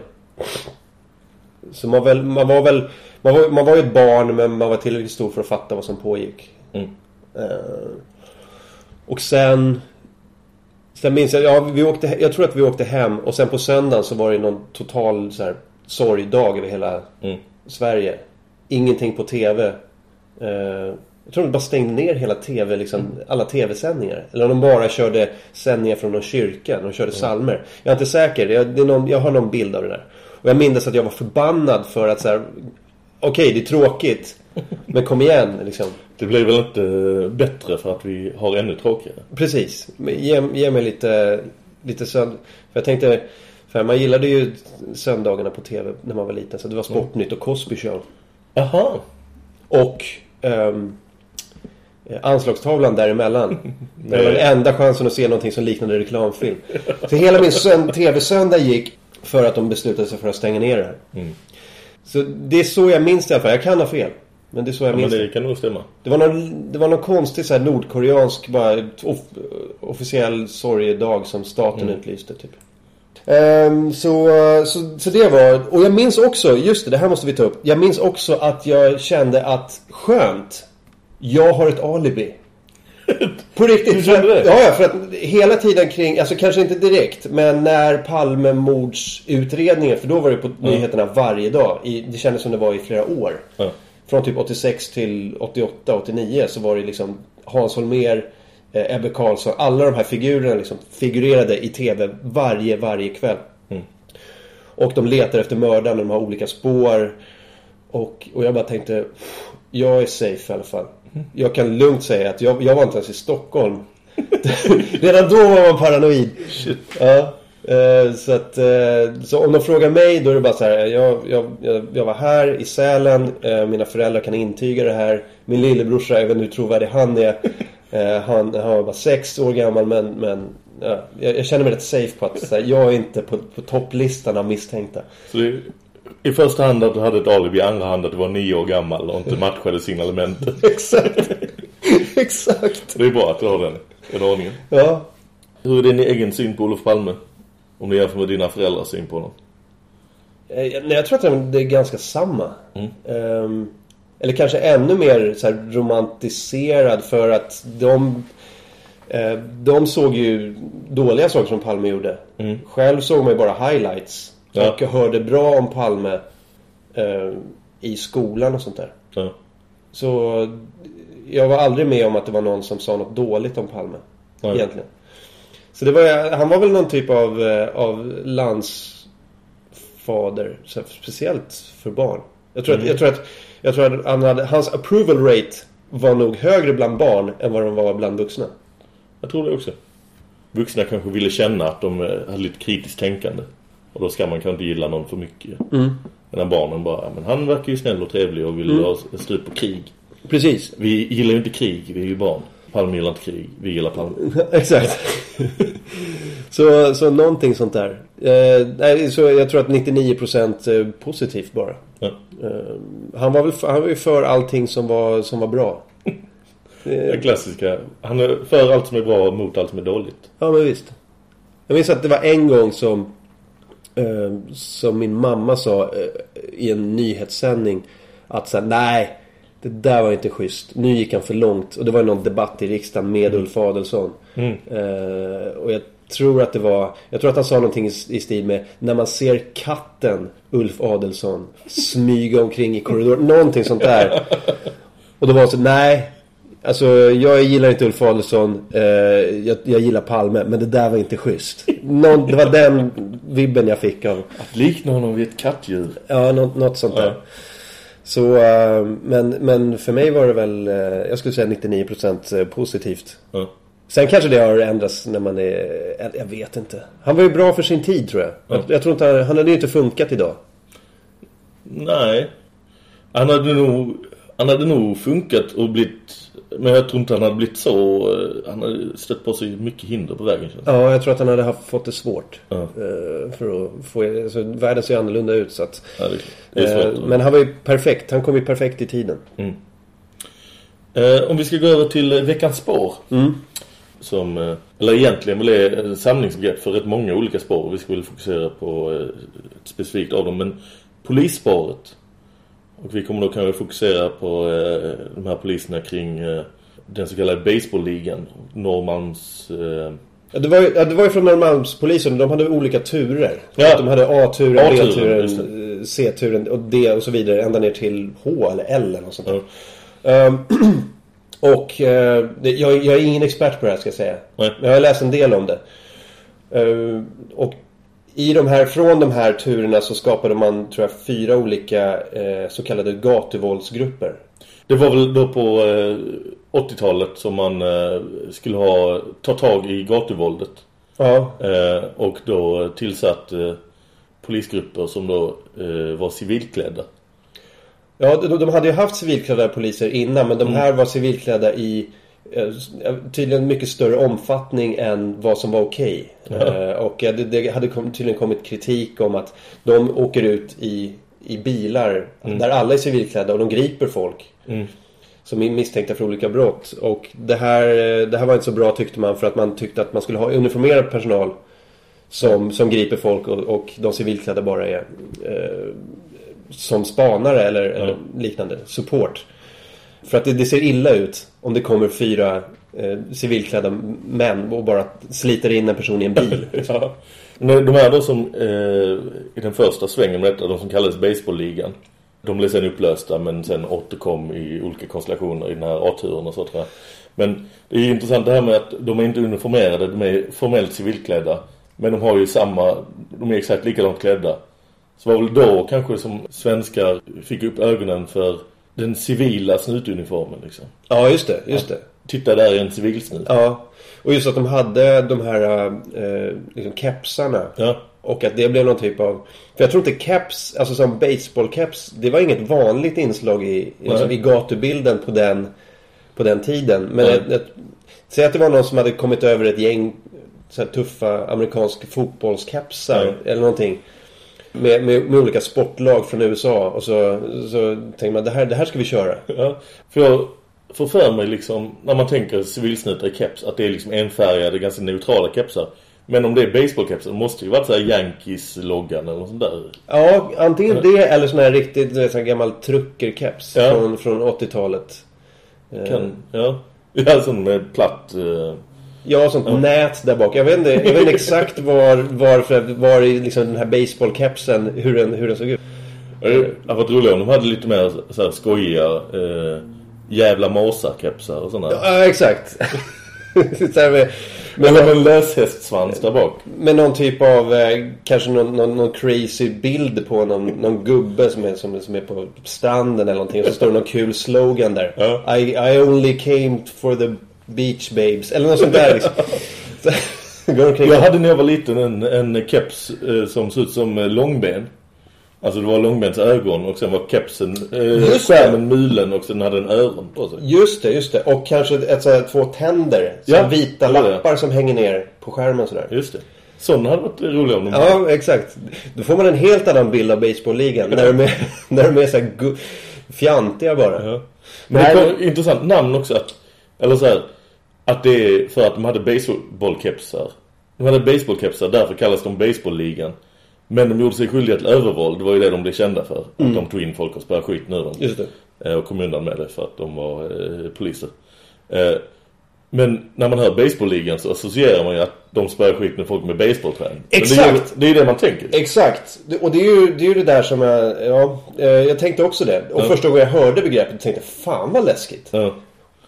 Så man, väl, man var väl... Man var, man var ju ett barn men man var tillräckligt stor för att fatta vad som pågick. Mm. Eh, och sen... Sen minns jag, ja, vi åkte, jag tror att vi åkte hem och sen på söndagen så var det någon total så här, sorgdag över hela Mm. Sverige. Ingenting på TV. Eh, jag tror de bara stängde ner hela TV, liksom, alla TV-sändningar. Eller om de bara körde sändningar från någon kyrka. De körde psalmer. Jag är inte säker. Jag, någon, jag har någon bild av det där. Och jag minns att jag var förbannad för att så här. Okej, det är tråkigt. Men kom igen liksom. Det blir väl inte bättre för att vi har ännu tråkigare. Precis. Ge, ge mig lite, lite sönd... För jag tänkte... För man gillade ju söndagarna på tv när man var liten. Så det var Sportnytt och Cosby Show. Jaha. Och eh, anslagstavlan däremellan. Det var den enda chansen att se någonting som liknade reklamfilm. Så hela min sönd- tv-söndag gick för att de beslutade sig för att stänga ner det här. Mm. Så det är så jag minns det i alla fall. Jag kan ha fel. Men det är så jag Ja, men minns det det. kan nog stämma. Det var någon, det var någon konstig så här nordkoreansk bara off, officiell sorgedag som staten utlyste typ. Ehm, så, så, så det var, och jag minns också, just det, det här måste vi ta upp. Jag minns också att jag kände att skönt, jag har ett alibi. På riktigt. Du kände det? Ja, för att hela tiden kring, alltså kanske inte direkt, men när Palmemordsutredningen, för då var det på nyheterna varje dag. I, det kändes som det var i flera år. Ja. Från typ 86 till 88, 89 så var det liksom Hans Holmér, eh, Ebbe Carlsson, alla de här figurerna liksom figurerade i tv varje, varje kväll. Mm. Och de letar efter mördaren, de har olika spår. Och, och jag bara tänkte, "Pff, jag är safe i alla fall. Jag kan lugnt säga att jag, jag var inte ens i Stockholm. (laughs) Redan då var man paranoid. Ja. eh, Så att, eh, så om de frågar mig då är det bara så här. Jag, jag, jag, var här i Sälen. eh, Mina föräldrar kan intyga det här. Min lillebrorsa, jag vet inte hur trovärdig han är. Han, han var bara sex år gammal men, men ja, jag, jag känner mig rätt safe på att så här, jag är inte på, på topplistan av misstänkta. Så det, i första hand att du hade ett alibi, i andra hand att du var nio år gammal och inte matchade signalementet. (laughs) Exakt. Exakt. Det är bra att du har den, den ordningen. Ja. Hur är din egen syn på Olof Palme? Om du jämför med dina föräldrars syn på honom. Eh, Nej, jag tror att det är ganska samma. Mm. Ehm, eller kanske ännu mer så här romantiserad för att de, eh, de såg ju dåliga saker som Palme gjorde. Mm. Själv såg man ju bara highlights. Ja. Och jag hörde bra om Palme eh, i skolan och sånt där. Ja. Så jag var aldrig med om att det var någon som sa något dåligt om Palme. Nej. Egentligen. Så det var, han var väl någon typ av, eh, av landsfader. Speciellt för barn. Jag tror, Mm. att, jag tror att, jag tror att han hade, hans approval rate var nog högre bland barn än vad de var bland vuxna. Jag tror det också. Vuxna kanske ville känna att de eh, hade lite kritiskt tänkande. Och då ska man kanske inte gilla någon för mycket. Mm. Medan barnen bara, "Ja, men han verkar ju snäll och trevlig och vill Mm. ha slut på krig. Precis. Vi gillar ju inte krig, vi är ju barn. Palme gillar inte krig, vi gillar Palme. (laughs) Exakt. så, så någonting sånt där. Eh, nej, så jag tror att 99% är positivt bara. Ja. Eh, han, var väl, för- han var ju för allting som var, som var bra. (laughs) Den klassiska. Han är för allt som är bra och mot allt som är dåligt. Ja, men visst. Jag minns att det var en gång som, eh, som min mamma sa eh, i en nyhetssändning att så här, nej, det där var inte schysst. Nu gick han för långt. Och det var någon debatt i riksdagen med Ulf Adelsohn. Mm. Eh, och jag tror att det var, jag tror att han sa någonting i, i stil med när man ser katten Ulf Adelsohn smyga omkring i korridoren. Någonting sånt där. (laughs) Och då var det så, nej. Alltså jag gillar inte Ulf Adelsohn. Eh, jag, jag gillar Palme. Men det där var inte schysst. Någon, det var den vibben jag fick av. Att likna honom vid ett kattdjur. Ja, något, något sånt där. Ja. Så, eh, men, men för mig var det väl, eh, jag skulle säga 99% positivt. Ja. Sen kanske det har ändrats när man är, jag- vet inte. Han var ju bra för sin tid tror jag. Jag, jag tror inte, han han hade ju inte funkat idag. Nej. Han hade nog, han hade nog funkat och blivit... Men jag tror inte han hade blivit så... eh, Han hade stött på sig mycket hinder på vägen. Ja, jag tror att han hade haft, fått det svårt. Ja. eh, För att få, alltså, världen ser annorlunda ut så att. Ja, det, det är eh, svårt. Men han var ju perfekt. Han kom ju perfekt i tiden. Eh, om vi ska gå över till veckans spår. Som, eh, eller egentligen väl är ett samlingsbegrepp för rätt många olika spår. Vi ska väl fokusera på ett specifikt av dem. Men polisspåret. Och vi kommer då kanske fokusera på eh, de här poliserna kring eh, den så kallade baseballligan. Normans... Eh, Ja, det, var ju, ja, det var ju från Norrmalmspolisen. De hade olika turer. Ja. De hade A-turen, B-turen, C-turen och D och så vidare. Ända ner till H eller L eller något sånt där. Ja. Ehm, (clears throat) och det, jag, jag är ingen expert på det här ska jag säga. Nej. Men jag har läst en del om det. Ehm, och i de här, från de här turerna så skapade man, tror jag, fyra olika eh, så kallade gatuvåldsgrupper. Det var väl då på eh, 80-talet som man eh, skulle ha ta tag i gatuvåldet. Ja. Eh, och då tillsatt eh, polisgrupper som då eh, var civilklädda. Ja, de, de hade ju haft civilklädda poliser innan men de här var civilklädda i tydligen mycket större omfattning än vad som var okej. Ja. Eh, och eh, det, hade tydligen kommit kritik om att de åker ut i, i bilar Mm. där alla är civilklädda och de griper folk. Mm. Som är misstänkta för olika brott. Och det här, eh, det här var inte så bra tyckte man för att man tyckte att man skulle ha uniformerad personal som, som griper folk och, och de civilklädda bara är eh, som spanare eller, eller liknande support. För att det, det ser illa ut om det kommer fyra eh, civilklädda män och bara sliter in en person i en bil. (laughs) ja. Men de här då som eh, i den första svängen med detta, de som kallades baseballligan. De blev sen upplösta men sen återkom i olika konstellationer i den här A-turen och så tror jag. Men det är ju intressant det här med att de är inte uniformerade, de är formellt civilklädda. Men de har ju samma, de är exakt likadant klädda. Så var väl då kanske som svenskar fick upp ögonen för den civila snutuniformen liksom. Ja, just det, just det. Titta där är en civilsnut. Ja, och just att de hade de här eh, liksom kepsarna. Ja. Och att det blev någon typ av... För jag tror inte keps, alltså som baseballkeps, det var inget vanligt inslag i, liksom, i gatubilden på den, på den tiden. Men Nej. ett, ett, säg att det var någon som hade kommit över ett gäng så tuffa amerikanska fotbollskepsar eller någonting. Med, med, med olika sportlag från USA. Och så, så tänkte man, det här, det här ska vi köra. Ja, för jag får för mig liksom, när man tänker civilsnutar i keps, att det är liksom enfärgade, ganska neutrala kepsar. Men om det är baseballkepsar, det måste ju vara så här Yankees-loggan eller något sånt där. Ja, antingen det eller sån här riktigt sån här gammal truckerkeps Ja. från, från 80-talet. Eh, Kan, ja. (laughs) Ja, sån med platt... Ja, sånt nät där bak. Jag vet inte, jag vet inte exakt var, var i liksom den här baseballkepsen, hur den, hur den såg ut. det hade varit roligt om de hade lite mer så här skojiga eh, jävla masa-kepsar och sådana. Ja, exakt. (laughs) så här med, Men med en löshästsvans där bak. med någon typ av, eh, kanske någon, någon, någon crazy bild på någon, någon gubbe som är, som, som är på stranden eller någonting. Och så står det någon kul slogan där. Ja. I, I only came for the beach babes. Eller något sånt där liksom. (laughs) Jag hade när jag var liten en, en keps eh, som såg ut som eh, långben. Alltså det var långbens ögon och sen var kepsen, eh, skärmen mulen och sen hade den öron på sig. Just det, just det. Och kanske ett, så här, två tänder. Som Ja, vita var det. lappar som hänger ner på skärmen sådär. Just det. Sådana hade varit roliga om de Ja, exakt. Då får man en helt annan bild av baseballligan. När de är, när de är så här gu- fjantiga bara. Ja. Men det kom intressant namn också att, eller så här, att det är för att de hade baseballkepsar. De hade baseballkepsar, därför kallas de baseballligan. Men de gjorde sig skyldiga till övervåld, det var ju det de blev kända för. Mm. Att de tog in folk och spärrade skit nu. Just det. Eh, Och kom undan med det för att de var eh, poliser. Eh, men när man hör baseballligan så associerar man ju att de spärrar skit med folk med baseballträning. Exakt. Det är, ju- det är ju det man tänker. Exakt. Och det är ju det, är ju det där som jag... Ja, eh, jag tänkte också det. Och Ja. första gången jag hörde begreppet tänkte jag, fan vad läskigt. Ja.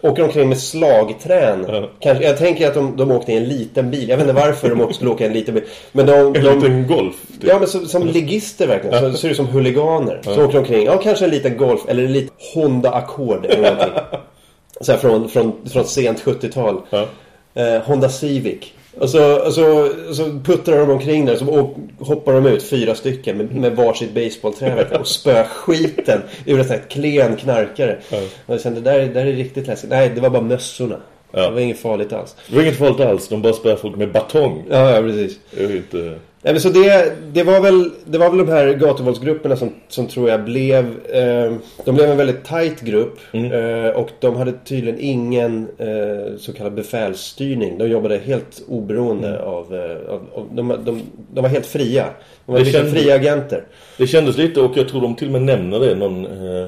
Åker omkring med slagträn. Ja. Kanske, jag tänker att de, de åkte i en liten bil. Jag vet inte varför de skulle åka i en liten bil. Men de... En de liten golf. typ. Ja, men som, som ligister verkligen. Så ser ut som huliganer. Så åker de omkring. Ja, kanske en liten Golf eller en liten Honda Accord eller någonting. (laughs) Så här från, från, från sent 70-tal. Ja. Eh, Honda Civic. Och så, och så, och så puttrar de omkring där så och hoppar de ut, fyra stycken med, med varsitt baseballträ verkligen, och spöar skiten ur en sån här klen knarkare. Ja. Och jag kände, det där, det där är riktigt läskigt. Nej, det var bara mössorna. Ja. Det var inget farligt alls. Det var inget farligt alls, de bara spärrar folk med batong. Ja, ja precis. Det är inte... Nej, men så det, det, var väl, det var väl de här gatuvåldsgrupperna som, som tror jag blev... Eh, de blev en väldigt tight grupp. Eh, och de hade tydligen ingen eh, så kallad befälsstyrning. De jobbade helt oberoende av... Eh, av, av de, de, de var helt fria. De var liksom fria agenter. Det kändes lite, och jag tror de till och med nämner det, någon, eh,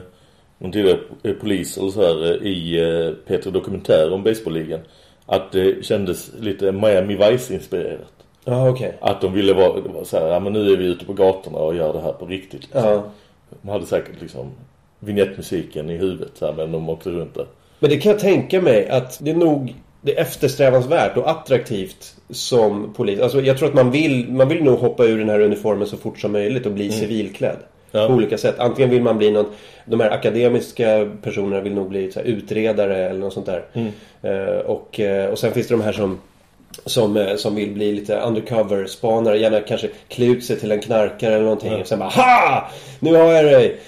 någon tidigare polis eller så här eh, i eh, Peter Dokumentär om baseballligan. Att det kändes lite Miami Vice-inspirerat. Ja, okej. Att de ville vara, det var så här, ja men nu är vi ute på gatorna och gör det här på riktigt. Liksom. Ja. De hade säkert liksom vignettmusiken i huvudet så här, men de åkte runt där. Men det kan jag tänka mig att det är nog det är eftersträvansvärt och attraktivt som polis. Alltså jag tror att man vill, man vill nog hoppa ur den här uniformen så fort som möjligt och bli Mm. civilklädd. På olika sätt. Antingen vill man bli någon, de här akademiska personerna vill nog bli här, utredare eller något sånt där. Mm. Eh, och, eh, och sen finns det de här som som, eh, som vill bli lite undercover-spanare. Gärna kanske klä ut sig till en knarkare eller någonting. Och sen bara HA! Nu har jag dig!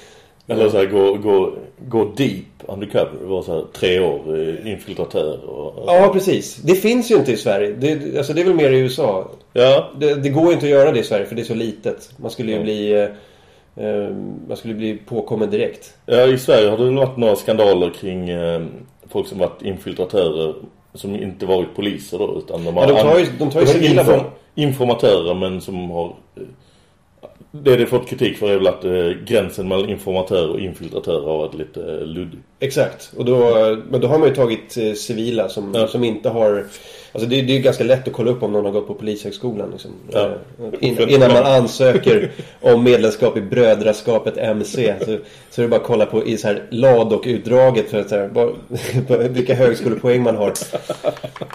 Eller så här, gå, gå, gå deep undercover. Vara så här tre år eh, infiltratör. Och, Ja, precis. Det finns ju inte i Sverige. Det, alltså, det är väl mer i USA. Ja. Det, det går ju inte att göra det i Sverige för det är så litet. Man skulle ju bli... Eh, eh, man skulle bli påkommen direkt. Ja, i Sverige har det varit några skandaler kring eh, folk som varit infiltratörer som inte varit poliser då, utan de har Ja, de tar ju- de tar ju de brott. informatörer men som har eh, det det fått kritik för är väl att eh, gränsen mellan informatör och infiltratör har varit lite eh, luddig. Exakt. Och då, men då har man ju tagit eh, civila som, som inte har... Alltså det, det är ju ganska lätt att kolla upp om någon har gått på polishögskolan. Liksom. Ja. Eh, in, innan man ansöker om medlemskap i brödraskapet MC. Så, så är det bara att kolla på i så här lad och utdraget för att så här, bara, (laughs) vilka högskolepoäng man har.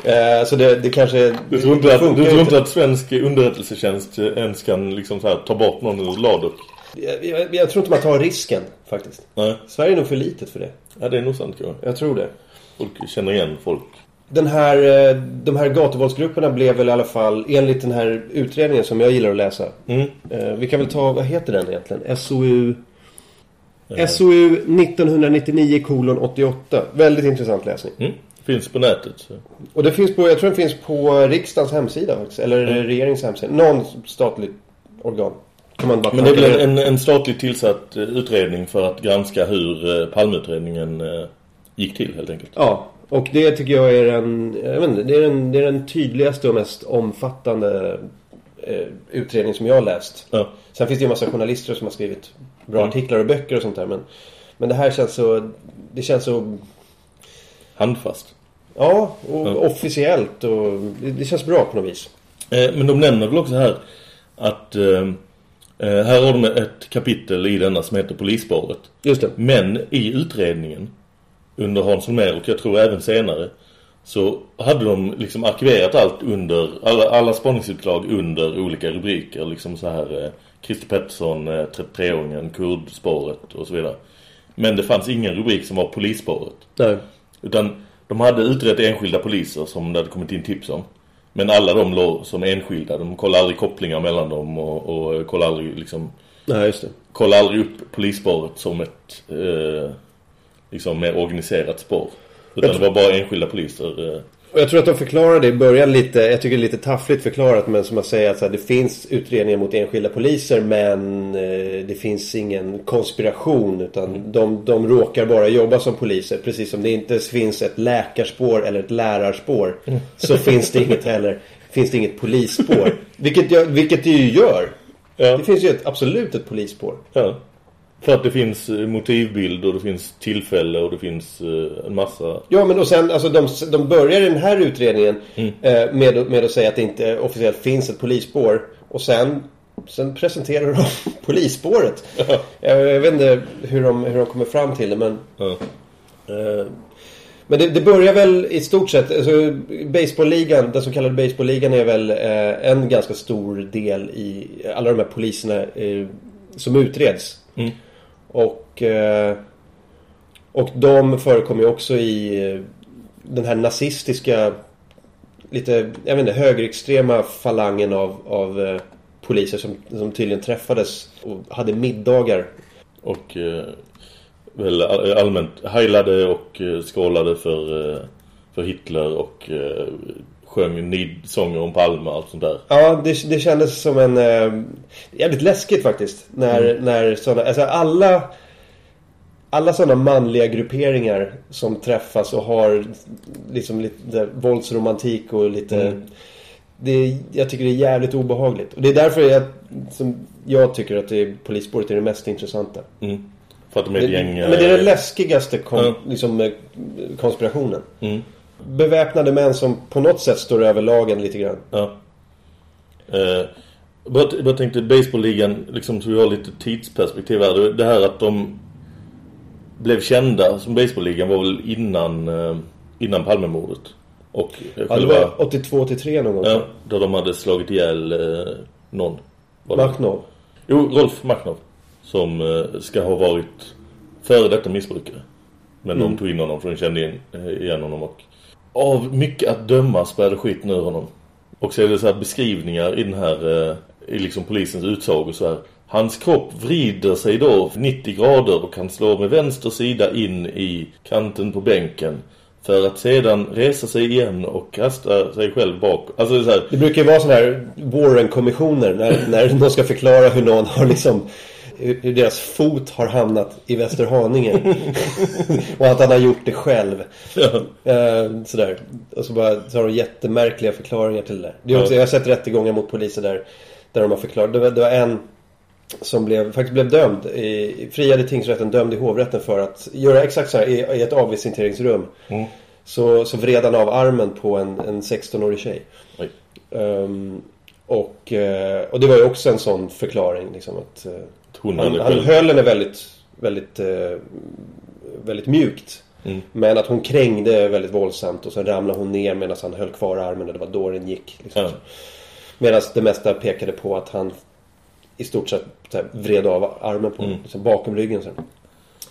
Eh, så det, det kanske... Du tror inte att, du tror inte att svensk underrättelsetjänst ens kan liksom så här, ta bort någon ur lador? Jag, jag, jag tror inte man tar risken faktiskt. Nej. Sverige är nog för litet för det. Ja, det är nog sant kanske. Jag tror det. Folk känner igen folk. Den här, eh, de här gatuvåldsgrupperna blev väl i alla fall, enligt den här utredningen som jag gillar att läsa. Mm. Eh, Vi kan väl ta, vad heter den egentligen? SOU... SOU 1999 kolon 88. Väldigt intressant läsning. Mm. Finns på nätet. Så. Och det finns på, jag tror den finns på riksdagens hemsida faktiskt. Eller regeringens hemsida. Någon statlig organ. Kan man bara Men det är väl en, en statligt tillsatt eh, utredning för att granska hur eh, Palmeutredningen eh, gick till helt enkelt. Ja, och det tycker jag är den, jag inte, det är den, det är den tydligaste och mest omfattande utredning som jag har läst. Ja. Sen finns det ju en massa journalister som har skrivit bra Mm. artiklar och böcker och sånt där. Men, men det här känns så, det känns så, Handfast. ja, och Ja. officiellt och det, det känns bra på något vis. Eh, men de nämner väl också här att eh, här har de ett kapitel i denna som heter Polisspåret. Just det. Men i utredningen under Hans Holmér och jag tror även senare så hade de liksom arkiverat allt under alla, alla spaningsutslag under olika rubriker liksom så här eh, Christer Pettersson, eh, 33-åringen, kurdspåret och så vidare. Men det fanns ingen rubrik som var polisspåret. Nej. Utan de hade utrett enskilda poliser som det hade kommit in tips om. Men alla de låg som enskilda. De kollade aldrig kopplingar mellan dem och, och kollade aldrig liksom... Nej, just det. Kollade aldrig upp polisspåret som ett eh, liksom mer organiserat spår. Utan det var bara enskilda poliser. Eh. Och jag tror att de förklarar det i början lite, jag tycker det är lite taffligt förklarat men som att säga att här, det finns utredningar mot enskilda poliser men eh, det finns ingen konspiration utan de, de råkar bara jobba som poliser. Precis som det inte finns ett läkarspår eller ett lärarspår så finns det inget heller, finns det inget polisspår. (laughs) Vilket, jag, vilket det ju gör. Det finns ju ett, absolut ett polisspår. Ja. För att det finns eh, motivbild och det finns tillfälle och det finns eh, en massa... Ja, men och sen, alltså de, de börjar den här utredningen Mm. eh, med, med att säga att det inte officiellt finns ett polisspår. Och sen, sen presenterar de (laughs) polisspåret. jag, jag vet inte hur de, hur de kommer fram till det, men... Eh, men det, det börjar väl i stort sett, alltså baseballligan, den så kallade baseballligan är väl eh, en ganska stor del i alla de här poliserna som utreds. Mm. Och, eh, och de förekommer ju också i den här nazistiska, lite, jag vet inte, högerextrema falangen av, av eh, poliser som, som tydligen träffades och hade middagar. Och eh, väl allmänt heilade och eh, skålade för, för Hitler och eh, sjöng nidsånger om Palme och allt sånt där. Ja, det, det kändes som en... Eh, jävligt läskigt faktiskt. När, när sådana... Alltså alla... Alla sådana manliga grupperingar som träffas och har liksom lite våldsromantik och lite... Mm. Det, jag tycker det är jävligt obehagligt. Och det är därför jag, som jag tycker att det polisspåret är det mest intressanta. Mm. För att de är ett gäng... men det är den eh, läskigaste kon, liksom, eh, konspirationen. Mm. Beväpnade män som på något sätt står över lagen lite grann. Ja. Eh, bara, bara tänkte baseballligan, liksom så vi har lite tidsperspektiv här. Det- här att de blev kända som baseballligan var väl innan, eh, innan Palmemordet. Och eh, Ja, det var 82-83 någon gång. Ja, då de hade slagit ihjäl eh, någon. Machnov. Jo, Rolf Machnov. Som eh, ska ha varit före detta missbrukare. Men Mm. de tog in honom för de kände igen honom. Och av mycket att döma spärrade skiten ur honom. Och så är det så här beskrivningar i den här, eh, i liksom polisens utsagor så här. Hans kropp vrider sig då 90 grader och han slår med vänster sida in i kanten på bänken. För att sedan resa sig igen och kasta sig själv bak. Alltså det är så här, Det brukar ju vara sådana här Warren-kommissioner när, när någon ska förklara hur någon har liksom hur deras fot har hamnat i Västerhaninge. (laughs) och att han har gjort det själv. Eh, sådär. Och så bara så har de jättemärkliga förklaringar till det där. Det är också, Ja. Jag har sett rättegångar mot poliser där, där de har förklarat. Det var, det var en som blev, faktiskt blev dömd, i, friad i tingsrätten, dömd i hovrätten för att göra exakt så här i, i ett avvisitteringsrum. Mm. Så, så vred han av armen på en, en 16-årig tjej. Ehm, och, eh, och det var ju också en sån förklaring. Liksom, att, eh, hon han, han höll henne väldigt, väldigt, eh, väldigt mjukt. Mm. Men att hon krängde väldigt våldsamt och sen ramlade hon ner medan han höll kvar armen och det var då den gick. Liksom. Ja. Medan det mesta pekade på att han i stort sett här, vred av armen på Mm. liksom, bakom ryggen. Så,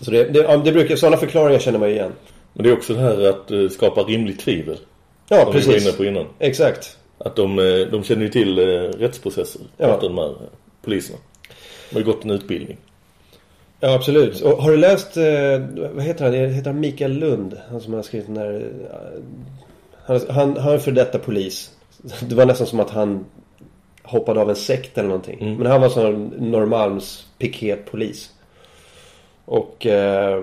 så det, det, det brukar, sådana förklaringar känner man ju igen. Men det är också det här att eh, skapa rimligt tvivel. Ja, Som vi var precis. inne på innan. Exakt. Att de, eh, de känner ju till rättsprocesser. Ja. Efter de här poliserna. Har ju gått en utbildning. Ja, absolut. Och har du läst, eh, vad heter han? Heter han Mikael Lund? Han som har skrivit den här... eh, Han, han, han är för detta polis. Det var nästan som att han hoppade av en sekt eller någonting. Mm. Men han var sån Norrmalms piketpolis. Och eh,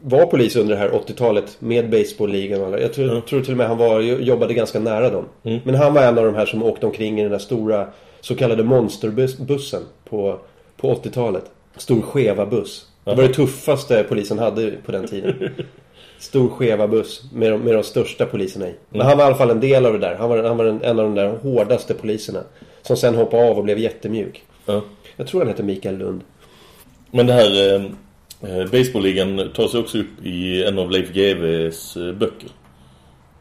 var polis under det här 80-talet med baseballligan. Jag tror, Mm. tror till och med han var, jobbade ganska nära dem. Mm. Men han var en av de här som åkte omkring i den där stora så kallade monsterbussen på, på 80-talet. Stor skeva buss. Det var det tuffaste polisen hade på den tiden. (laughs) Stor skeva buss med de, med de största poliserna i. Men han var i alla fall en del av det där. Han var, han var en, en av de där hårdaste poliserna. Som sen hoppade av och blev jättemjuk. Ja. Jag tror han heter Mikael Lund. Men det här eh, eh, baseballligan tar sig också upp i en av Leif GWs eh, böcker.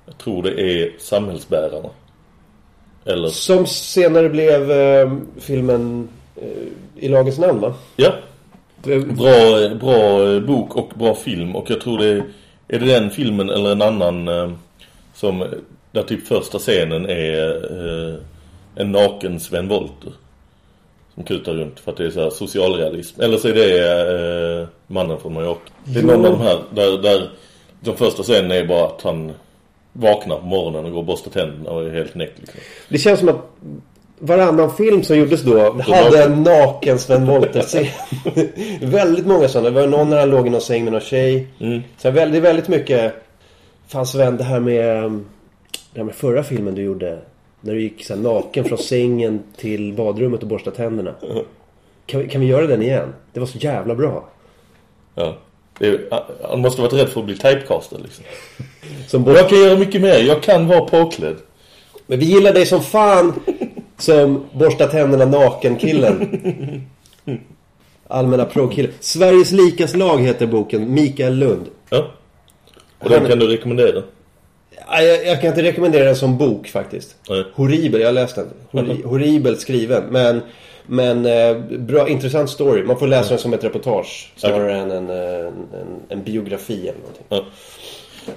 Jag tror det är Samhällsbärarna. Eller, Som senare blev eh, filmen I lagens namn va? ja. Bra, eh, bra eh, bok och bra film. Och jag tror det är, är det den filmen eller en annan eh, som, där typ första scenen är eh, en naken Sven Wollter. Som kutar runt för att det är så socialrealism. Eller så är det eh, mannen från Mallorca. Det är någon av de här där, där de första scenen är bara att han vaknar på morgonen och går och borstar tänderna och är helt knäckt liksom. Det känns som att varannan film som gjordes då hade en naken Sven Wollter-scen. (laughs) väldigt många sådana. Det var någon när han låg i någon säng med någon tjej. Mm. Så väldigt, väldigt mycket... Fan Sven, det här med... um, Det här med förra filmen du gjorde. När du gick så här naken från sängen till badrummet och borstade tänderna. (laughs) Kan vi, kan vi göra den igen? Det var så jävla bra. Ja. Det är, han måste ha varit rädd för att bli typecastad liksom. Som Och jag kan göra mycket mer. Jag kan vara påklädd. Men vi gillar dig som fan som borstar tänderna naken-killen. Allmänna pro-killen. Sveriges likas lag heter boken. Mikael Lund. Ja. Och den Han- kan du rekommendera. Ja, Jag, jag kan inte rekommendera den som bok faktiskt. Nej. Horribel, jag har läst den. Horri, horribelt skriven. Men, men eh, bra, intressant story. Man får läsa den som ett reportage. Snarare än en, eh, en, en, en biografi eller någonting. Ja.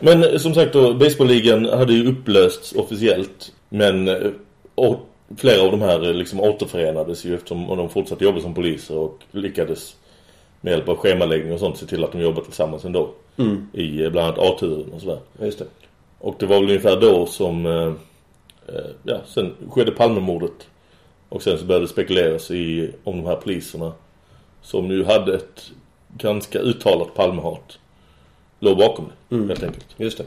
Men eh, som sagt då, baseballligan hade ju upplösts officiellt. Men och flera av de här eh, liksom återförenades ju eftersom de fortsatte jobba som poliser och lyckades med hjälp av schemaläggning och sånt se till att de jobbade tillsammans ändå. Mm. I eh, bland annat A-turen och sådär. Just det. Och det var väl ungefär då som eh, eh, ja, sen skedde Palmemordet. Och sen så började det spekuleras i om de här poliserna som ju hade ett ganska uttalat Palmehat låg bakom det, Mm. helt enkelt. Just det.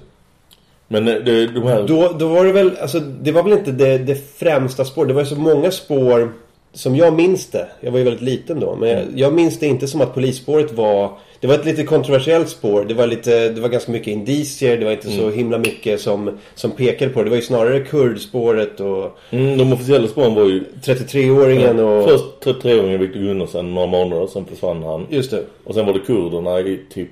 Men eh, det, de här... Då, då var det väl, alltså det var väl inte det, det främsta spår. Det var ju så många spår som jag minns det. Jag var ju väldigt liten då. Men jag, jag minns det inte som att polisspåret var... Det var ett lite kontroversiellt spår. Det var, lite, det var ganska mycket indicier. Det var inte så himla mycket som, som pekade på det. Det var ju snarare kurdspåret och Mm, de officiella spåren var ju... 33-åringen och... Först 33-åringen Victor Gunnarsson några månader, sen försvann han. Just det. Och sen var det kurderna i typ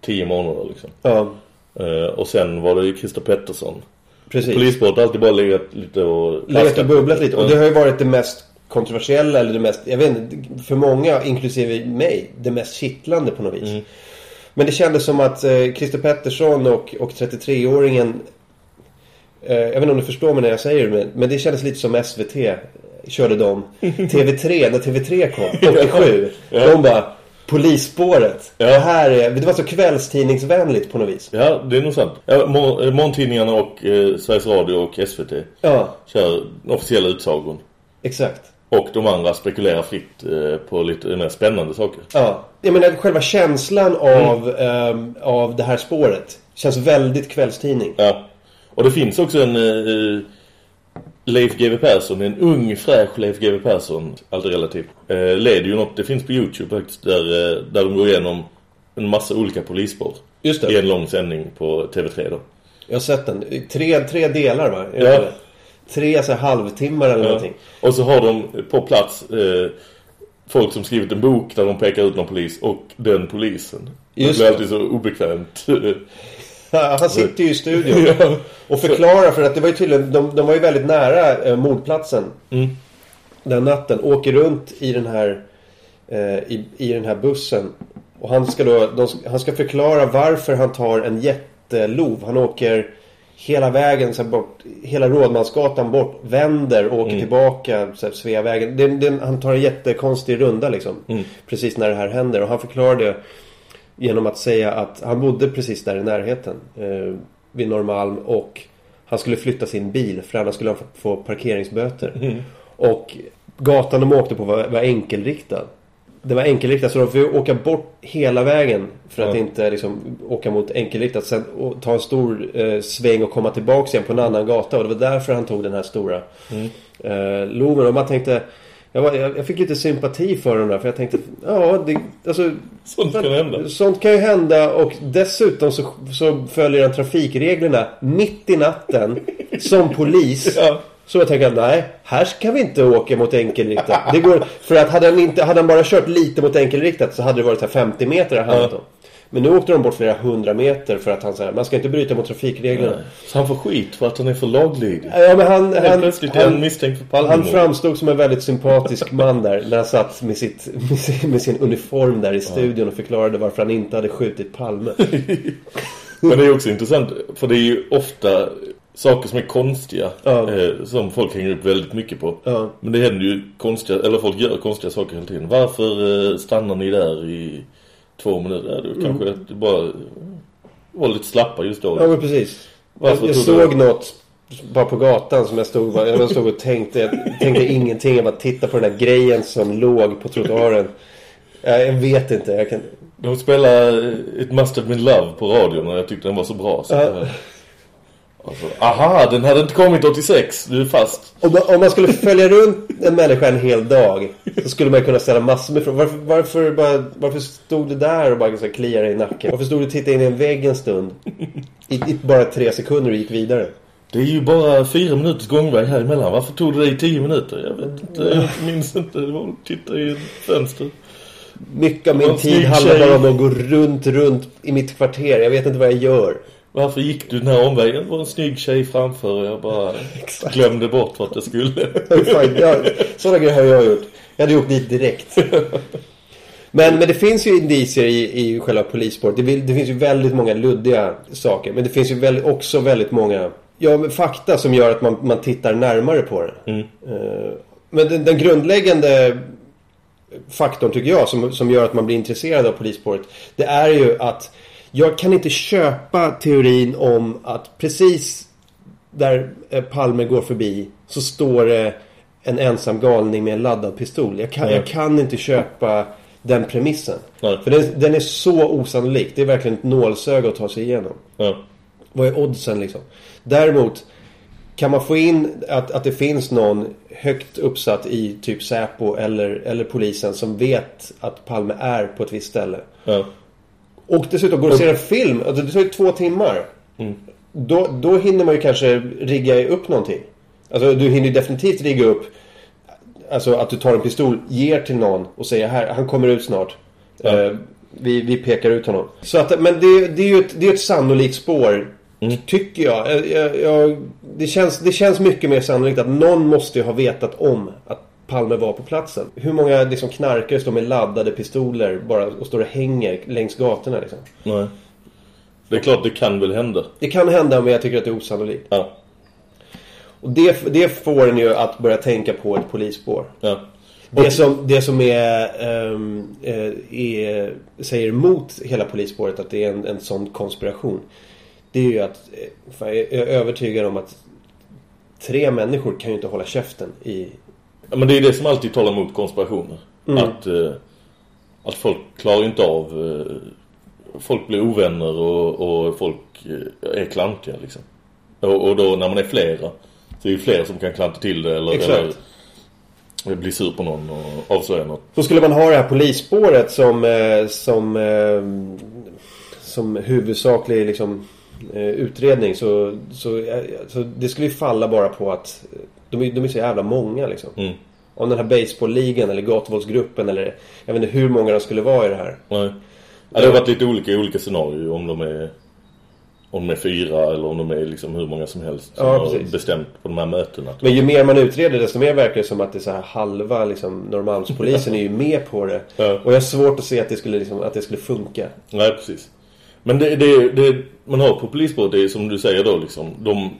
10 månader liksom. Ja. Eh, och sen var det ju Christer Pettersson. Precis. Polissport har alltid bara legat lite och... legat och bubblat lite. Och det har ju varit det mest kontroversiella eller det mest, jag vet inte, för många, inklusive mig, det mest kittlande på något vis. Mm. Men det kändes som att eh, Christer Pettersson och, och 33-åringen eh, jag vet inte om du förstår mig när jag säger det, men, men det kändes lite som SVT körde de. (laughs) TV3, när TV3 kom, 87. Ja. De bara, polisspåret. Det här är, det var så kvällstidningsvänligt på något vis. Ja, det är nog sant. Ja, mor- eh, morgontidningarna och eh, Sveriges Radio och SVT Ja, kör officiella utsagon. exakt. Och de andra spekulerar fritt eh, på lite mer spännande saker. Ja, jag menar själva känslan av, ehm, av det här spåret känns väldigt kvällstidning. Ja. Och det finns också en eh, Leif GW Persson, en ung fräsch Leif GW Persson, allt är relativt. Eh, leder ju något, det finns på Youtube faktiskt, där, eh, där de går igenom en massa olika polisspår. Just det. I en lång sändning på TV3 då. Jag har sett den. Tre, tre delar va? Ja. det? Tre så halvtimmar eller Ja. någonting. Och så har de på plats eh, folk som skrivit en bok där de pekar ut någon polis och den polisen. Just det blir det. alltid så obekvämt. (laughs) Han sitter ju i studion (laughs) och förklarar för att det var ju tydligen, de, de var ju väldigt nära eh, mordplatsen Mm. den natten. Åker runt i den här eh, i, i den här bussen. Och han ska då, de, han ska förklara varför han tar en jättelov. Han åker hela vägen så bort, hela Rådmansgatan bort, vänder och åker tillbaka så här, Sveavägen. Det, det, han tar en jättekonstig runda liksom. Precis när det här händer. Och han förklarar det genom att säga att han bodde precis där i närheten. Eh, vid Norrmalm och han skulle flytta sin bil för annars skulle han få- parkeringsböter. Och gatan de åkte på var, var enkelriktad. Det var enkelriktat så de fick åka bort hela vägen för att Ja. inte liksom, åka mot enkelriktat. Sen ta en stor eh, sväng och komma tillbaka igen på en annan gata. Och det var därför han tog den här stora eh, loven. Och man tänkte... Jag, var, jag, fick lite sympati för den där. För jag tänkte, ja, det, alltså, Sånt kan hända. Sånt kan ju hända och dessutom så, så följer han trafikreglerna mitt i natten som polis. Ja. Så jag tänker, nej, här kan vi inte åka mot enkelriktat. Det går, för att hade han, inte, hade han bara kört lite mot enkelriktat så hade det varit här 50 meter handlat Ja. Men nu åkte de bort flera hundra meter för att han säger man ska inte bryta mot trafikreglerna. Så han får skit för att han är för laglydig. Ja, men han, han, plötsligt är han han, misstänkt för han framstod som en väldigt sympatisk man där när han satt med, sitt, med, sin, med sin uniform där i studion och förklarade varför han inte hade skjutit Palme. (laughs) Men det är också intressant, för det är ju ofta saker som är konstiga Ja. eh, som folk hänger upp väldigt mycket på. Ja. Men det händer ju konstiga, eller folk gör konstiga saker hela tiden. Varför eh, stannar ni där i två minuter? Ja, det kanske att det bara var lite slappa just då. Ja men precis. Varför jag jag såg du- något bara på gatan som jag stod, jag stod och tänkte. Jag tänkte ingenting. Jag bara tittade på den här grejen som låg på trottoaren. Ja, Jag vet inte. Jag kan... De spelade It Must Have Been Love på radion och jag tyckte den var så bra. Så Ja. Alltså, aha, den hade inte kommit 86. Du är fast. Om man, om man skulle följa runt en människa en hel dag så skulle man kunna ställa massor med frågor. Varför, varför, bara, varför stod du där och bara så kliade i nacken? Varför stod du och tittade in i en vägg en stund? I, i bara tre sekunder och gick vidare. Det är ju bara fyra minuters gångväg här emellan. Varför tog det dig tio minuter? Jag vet inte. Jag minns inte. Det var att titta i ett fönster. Mycket av min tid handlar bara om att gå runt, runt i mitt kvarter. Jag vet inte vad jag gör. Varför gick du den här omvägen? Det var en snygg tjej framför och jag bara (laughs) glömde bort vart jag skulle. (laughs) Sådana grejer har jag gjort. Jag hade gjort dit direkt. (laughs) Men, men det finns ju indicier i, i själva polisspåret. Det, det finns ju väldigt många luddiga saker. Men det finns ju väldigt, också väldigt många ja, fakta som gör att man, man tittar närmare på det. Mm. Eh, Men den, den grundläggande faktorn tycker jag som, som gör att man blir intresserad av polisspåret. Det är ju att jag kan inte köpa teorin om att precis där eh, Palme går förbi så står det en ensam galning med en laddad pistol. Jag kan, jag kan inte köpa den premissen. Nej. För den, den är så osannolik. Det är verkligen ett nålsöga att ta sig igenom. Ja. Vad är oddsen liksom? Däremot kan man få in att, att det finns någon högt uppsatt i typ Säpo eller, eller polisen som vet att Palme är på ett visst ställe. Och dessutom går och ser en film. Alltså det tar ju två timmar. Då, då hinner man ju kanske rigga upp någonting. Alltså du hinner ju definitivt rigga upp. Alltså att du tar en pistol, ger till någon och säger här, han kommer ut snart. Ja. Eh, vi, vi pekar ut honom. Så att, men det, det är ju ett, det är ett sannolikt spår Tycker jag. jag, jag, jag det, känns, det känns mycket mer sannolikt att någon måste ju ha vetat om att Palme var på platsen. Hur många liksom, knarkare står med laddade pistoler bara och står och hänger längs gatorna liksom? Nej. Det är klart det kan väl hända. Det kan hända men jag tycker att det är osannolikt. Ja. Och det, det får en ju att börja tänka på ett polisspår. Ja. Det som, det som är, eh, är, säger emot hela polisspåret att det är en, en sån konspiration. Det är ju att, eh, jag är övertygad om att tre människor kan ju inte hålla käften i... Men det är det som alltid talar emot konspirationer. Mm. Att, eh, att folk klarar inte av... Eh, folk blir ovänner och, och folk eh, är klantiga liksom. Och, och då när man är flera så är det fler som kan klanta till det eller, Exakt. eller bli sur på någon och avslöja något. Så skulle man ha det här polisspåret som, eh, som, eh, som huvudsaklig liksom, eh, utredning så, så, eh, så det skulle ju falla bara på att eh, de är, de är så jävla många liksom. Mm. Om den här baseballligan eller gatuvåldsgruppen eller jag vet inte hur många de skulle vara i det här. Nej. Ja, det har varit lite olika i olika scenarier om de är om de är fyra eller om de är liksom hur många som helst som Ja, har precis. bestämt på de här mötena. Men ju mer man utreder desto mer verkar det som att det är så här halva liksom, Norrmalmspolisen (laughs) är ju med på det. Ja. Och jag har svårt att se att det skulle, liksom, att det skulle funka. Nej, precis. Men det, det, det man har på polisspåret det är som du säger då liksom, de,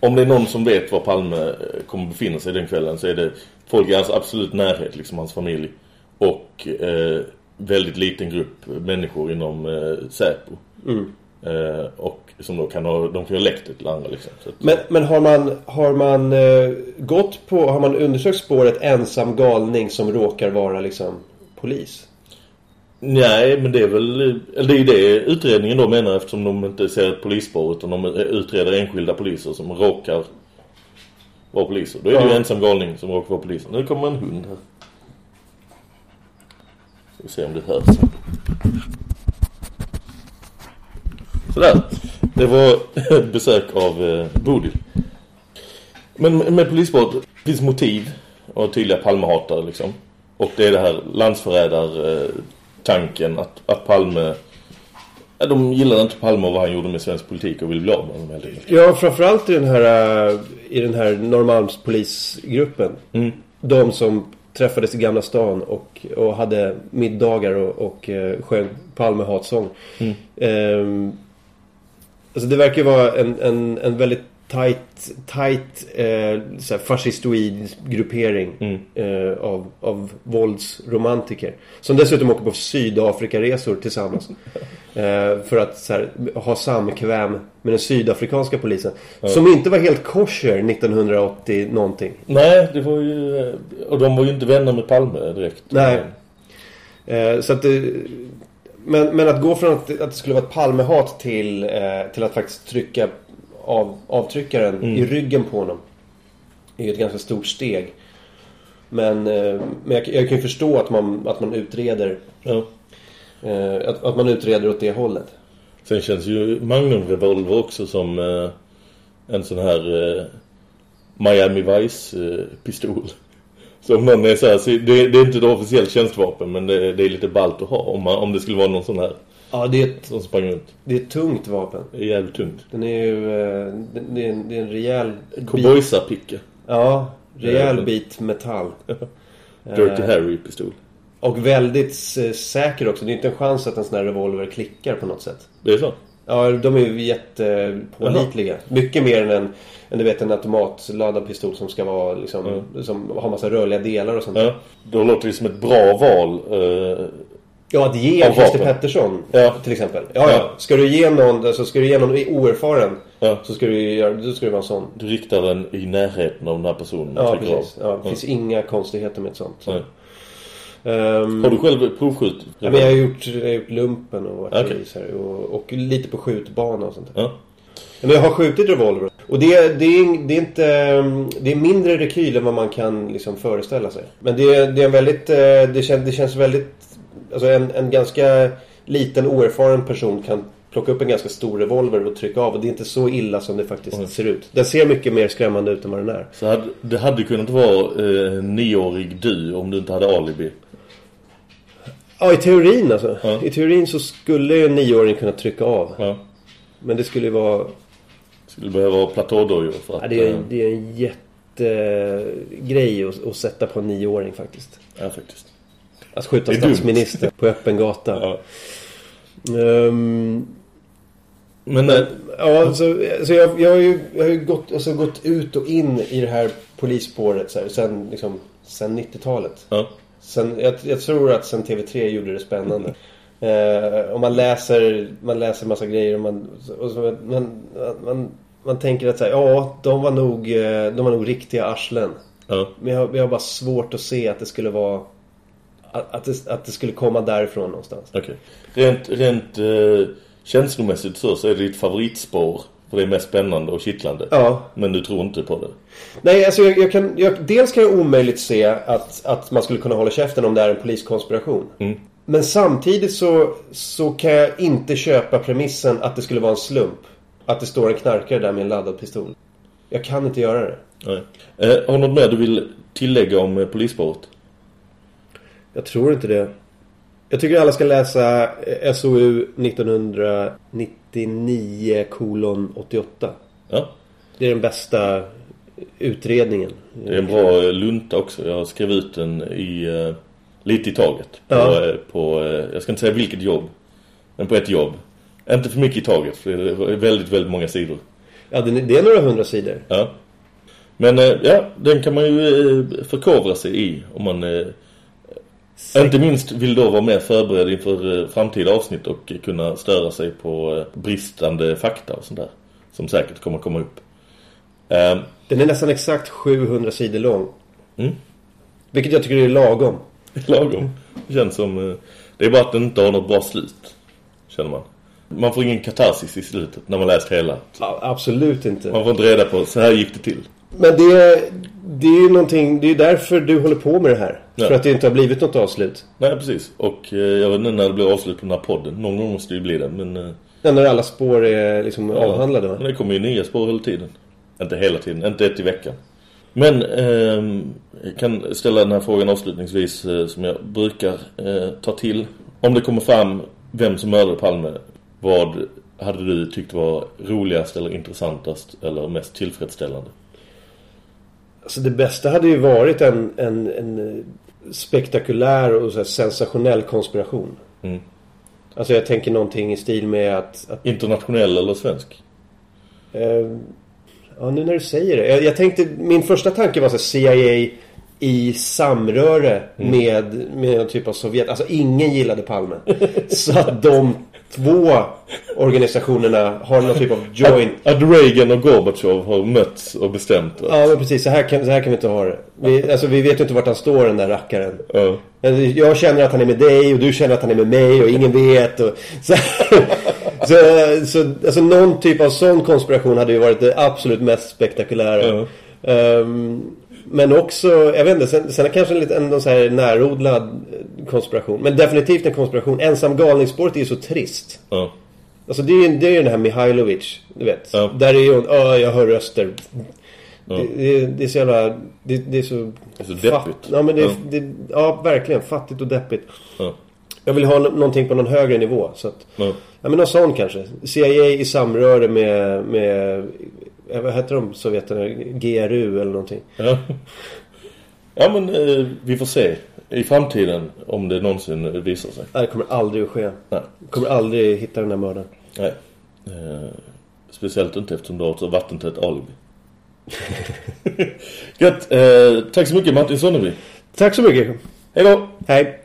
om det är någon som vet var Palme eh, kommer befinna sig den kvällen så är det folk i hans absolut närhet, liksom hans familj. Och eh, väldigt liten grupp människor inom eh, Säpo. Mm. Eh, och som då kan ha, de kan ha läckt till andra liksom. Att, Men, men har man, har man eh, gått på, har man undersökt spåret ensam galning som råkar vara liksom polis? Nej, men det är väl eller det är det utredningen då menar eftersom de inte ser ett polisspår utan de utreder enskilda poliser som råkar vara poliser. Då är det Ja. ju ensam galning som råkar vara poliser. Nu kommer en hund här. Ska vi se om det hörs. Sådär. Det var ett (laughs) besök av eh, Bodil. Men med polisspåret finns motiv och tydliga Palmehatare liksom. Och det är det här landsförrädar eh, tanken att, att Palme ja, de gillar inte Palme och vad han gjorde med svensk politik och vill bli av med honom helt enkelt. Ja, framförallt i den här, eh, i den här Norrmalmspolisgruppen. Mm. De som träffades i Gamla stan och, och hade middagar och, och eh, sjöng Palmehatsång. Mm. Ehm, alltså det verkar ju vara en, en, en väldigt tight, tight eh, fascistoid gruppering Mm. eh, av, av våldsromantiker. Som dessutom åker på Sydafrikaresor tillsammans. (laughs) eh, för att så här, ha samkväm med den sydafrikanska polisen. Som inte var helt kosher 1980 någonting. Nej, det var ju... eh, Och de var ju inte vänner med Palme direkt. Nej. Eh, så att det, men, men att gå från att, att det skulle vara ett Palmehat till, eh, till att faktiskt trycka av, avtryckaren Mm. i ryggen på honom. är ju ett ganska stort steg. Men, eh, men jag, jag kan ju förstå att man, att man utreder Ja. eh, att, att man utreder åt det hållet. Sen känns ju Magnum Revolver också som eh, en sån här Miami Vice eh, pistol. Så om någon är så här, så det, det är inte ett officiellt tjänstvapen men det, det är lite ballt att ha om, man, om det skulle vara någon sån här Ja, det är ett, som sprang runt. det är ett tungt vapen. Det är jävligt tungt. Den är ju eh, det, är en, det är en rejäl bit, Cowboysar-picka. ja, rejäl bit metall. (laughs) Dirty Eh, Harry-pistol. Och väldigt säker också. Det är inte en chans att en sån här revolver klickar på något sätt. Det är så? Ja, de är ju jättepålitliga. Mycket mer än en, än du vet, en automatladdad pistol som ska vara liksom, som har massa rörliga delar och sånt. Ja. Då låter det som ett bra val. Eh, Ja, att ge Av Christer vapen. Pettersson Ja. till exempel. Ja, ja. Ja. Ska du ge någon, alltså, ska du ge någon oerfaren Ja. så ska du göra, då ska det vara en sån. du riktar den i närheten av den här personen. Ja, precis. Ja, det finns inga konstigheter med ett sånt. Så. Ehm, Har du själv provskjutit? ja, men jag har gjort, jag har gjort lumpen och polis här och, och lite på skjutbana och sånt där. Ja. Men jag har skjutit revolver. Och det, det, är, det är inte... Det är mindre rekyl än vad man kan liksom föreställa sig. Men det, det är en väldigt... eh, Det känns, det känns väldigt... Alltså en, en ganska liten oerfaren person kan plocka upp en ganska stor revolver och trycka av. Och det är inte så illa som det faktiskt ser ut. Den ser mycket mer skrämmande ut än vad den är. Så hade, det hade kunnat vara eh, nioårig du om du inte hade alibi. Ja, i teorin alltså. Ja. I teorin så skulle ju en nioåring kunna trycka av. Ja. Men det skulle vara... Skulle behöva ha platådojor för att... Ja, det, är, eh, det är en jättegrej att, att sätta på en nioåring faktiskt. Ja, faktiskt. Att skjuta Det är dumt. statsminister på öppen gata. Ja. Ehm, Men... eh, ja, så, så jag, jag har ju, jag har ju gått, alltså, gått ut och in i det här polisspåret så här, sen, liksom, sen 90-talet. Ja. Sen, jag, jag tror att sen TV3 gjorde det spännande. Eh, och man läser, man läser massa grejer och man, och så, man, man, man tänker att så här, ja, de var nog, eh, de var nog riktiga arslen. Ja. Men jag, jag har bara svårt att se att det skulle vara att, att, det, att det skulle komma därifrån någonstans. Okej. Rent, rent eh, känslomässigt så, så är det ditt favoritspår. För det är mest spännande och kittlande. Ja. Men du tror inte på det. Nej, alltså jag, jag kan, jag, dels kan jag omöjligt se att, att man skulle kunna hålla käften om det är en poliskonspiration. Mm. Men samtidigt så, så kan jag inte köpa premissen att det skulle vara en slump. Att det står en knarkare där med en laddad pistol. Jag kan inte göra det. Nej. Eh, har något mer du vill tillägga om eh, polisspåret? Jag tror inte det. Jag tycker alla ska läsa eh, SOU 1990 99 kolon 88. Ja. Det är den bästa utredningen. Det är en bra lunta också. Jag skrev ut den i eh, lite i taget. På, ja. Eh, på eh, jag ska inte säga vilket jobb. Men på ett jobb. Inte för mycket i taget. För det är väldigt, väldigt många sidor. Ja, det är några hundra sidor. Ja. Men ja, den kan man ju förkovra sig i om man inte minst vill då vara mer förberedd inför eh, framtida avsnitt och kunna störa sig på eh, bristande fakta och sånt där. Som säkert kommer komma upp. Eh, Den är nästan exakt 700 sidor lång. Mm. Vilket jag tycker är lagom. (laughs) lagom. Det känns som... Eh, det är bara att den inte har något bra slut. Känner man. Man får ingen katarsis i slutet när man läst hela. Absolut inte. Man får inte reda på så här gick det till. Men det, det är ju någonting, det är därför du håller på med det här. Ja. För att det inte har blivit något avslut. Nej, precis. Och eh, jag vet inte när det blir avslut på den här podden. Någon gång måste det ju bli det, men... Eh, Ja, när alla spår är liksom avhandlade va? Men det kommer ju nya spår hela tiden. Inte hela tiden, inte ett i veckan. Men ehm, jag kan ställa den här frågan avslutningsvis eh, som jag brukar eh, ta till. Om det kommer fram vem som mördade Palme, vad hade du tyckt var roligast eller intressantast eller mest tillfredsställande? Alltså det bästa hade ju varit en, en, en eh, spektakulär och sensationell konspiration. Mm. Alltså jag tänker någonting i stil med att... att Internationell eller svensk? eh, ja, nu när du säger det. Jag, jag tänkte, min första tanke var så här, CIA i samröre Mm. med, med en typ av Sovjet. Alltså ingen gillade Palme. (laughs) så att de två organisationerna har någon typ av joint. Att, att Reagan och Gorbachev har mötts och bestämt. att- Ja men precis, så här kan, så här kan vi inte ha det. Vi, alltså vi vet ju inte vart han står den där rackaren. Alltså, Jag känner att han är med dig och du känner att han är med mig och ingen vet. Och, så, så, så alltså någon typ av sån konspiration hade ju varit det absolut mest spektakulära. Ehm, men också, jag vet inte, sen, sen är kanske en lite en, så här närodlad eh, konspiration. Men definitivt en konspiration. Ensam galningsspåret är ju så trist. Ja. Alltså det är ju det är den här Mihailovic, du vet. Där är ju, "Åh, jag hör röster. Det, det, det är så jävla, det, det är så... Det är så deppigt. Fatt, ja men det, Ja. det, ja verkligen, fattigt och deppigt. Ja. Jag vill ha nå- någonting på någon högre nivå. Så att, Ja. ja men någon sån kanske. CIA i samröre med, med vad heter de sovjeterna? GRU eller någonting. Ja, ja men eh, vi får se i framtiden om det någonsin visar sig. Nej, det kommer aldrig att ske. Nej. Kommer aldrig hitta den här mördaren. Nej. Eh, speciellt inte eftersom du har ett så vattentätt alibi. (laughs) Gött. Eh, tack så mycket Martin Sonneby. Tack så mycket. Hej då. Hej.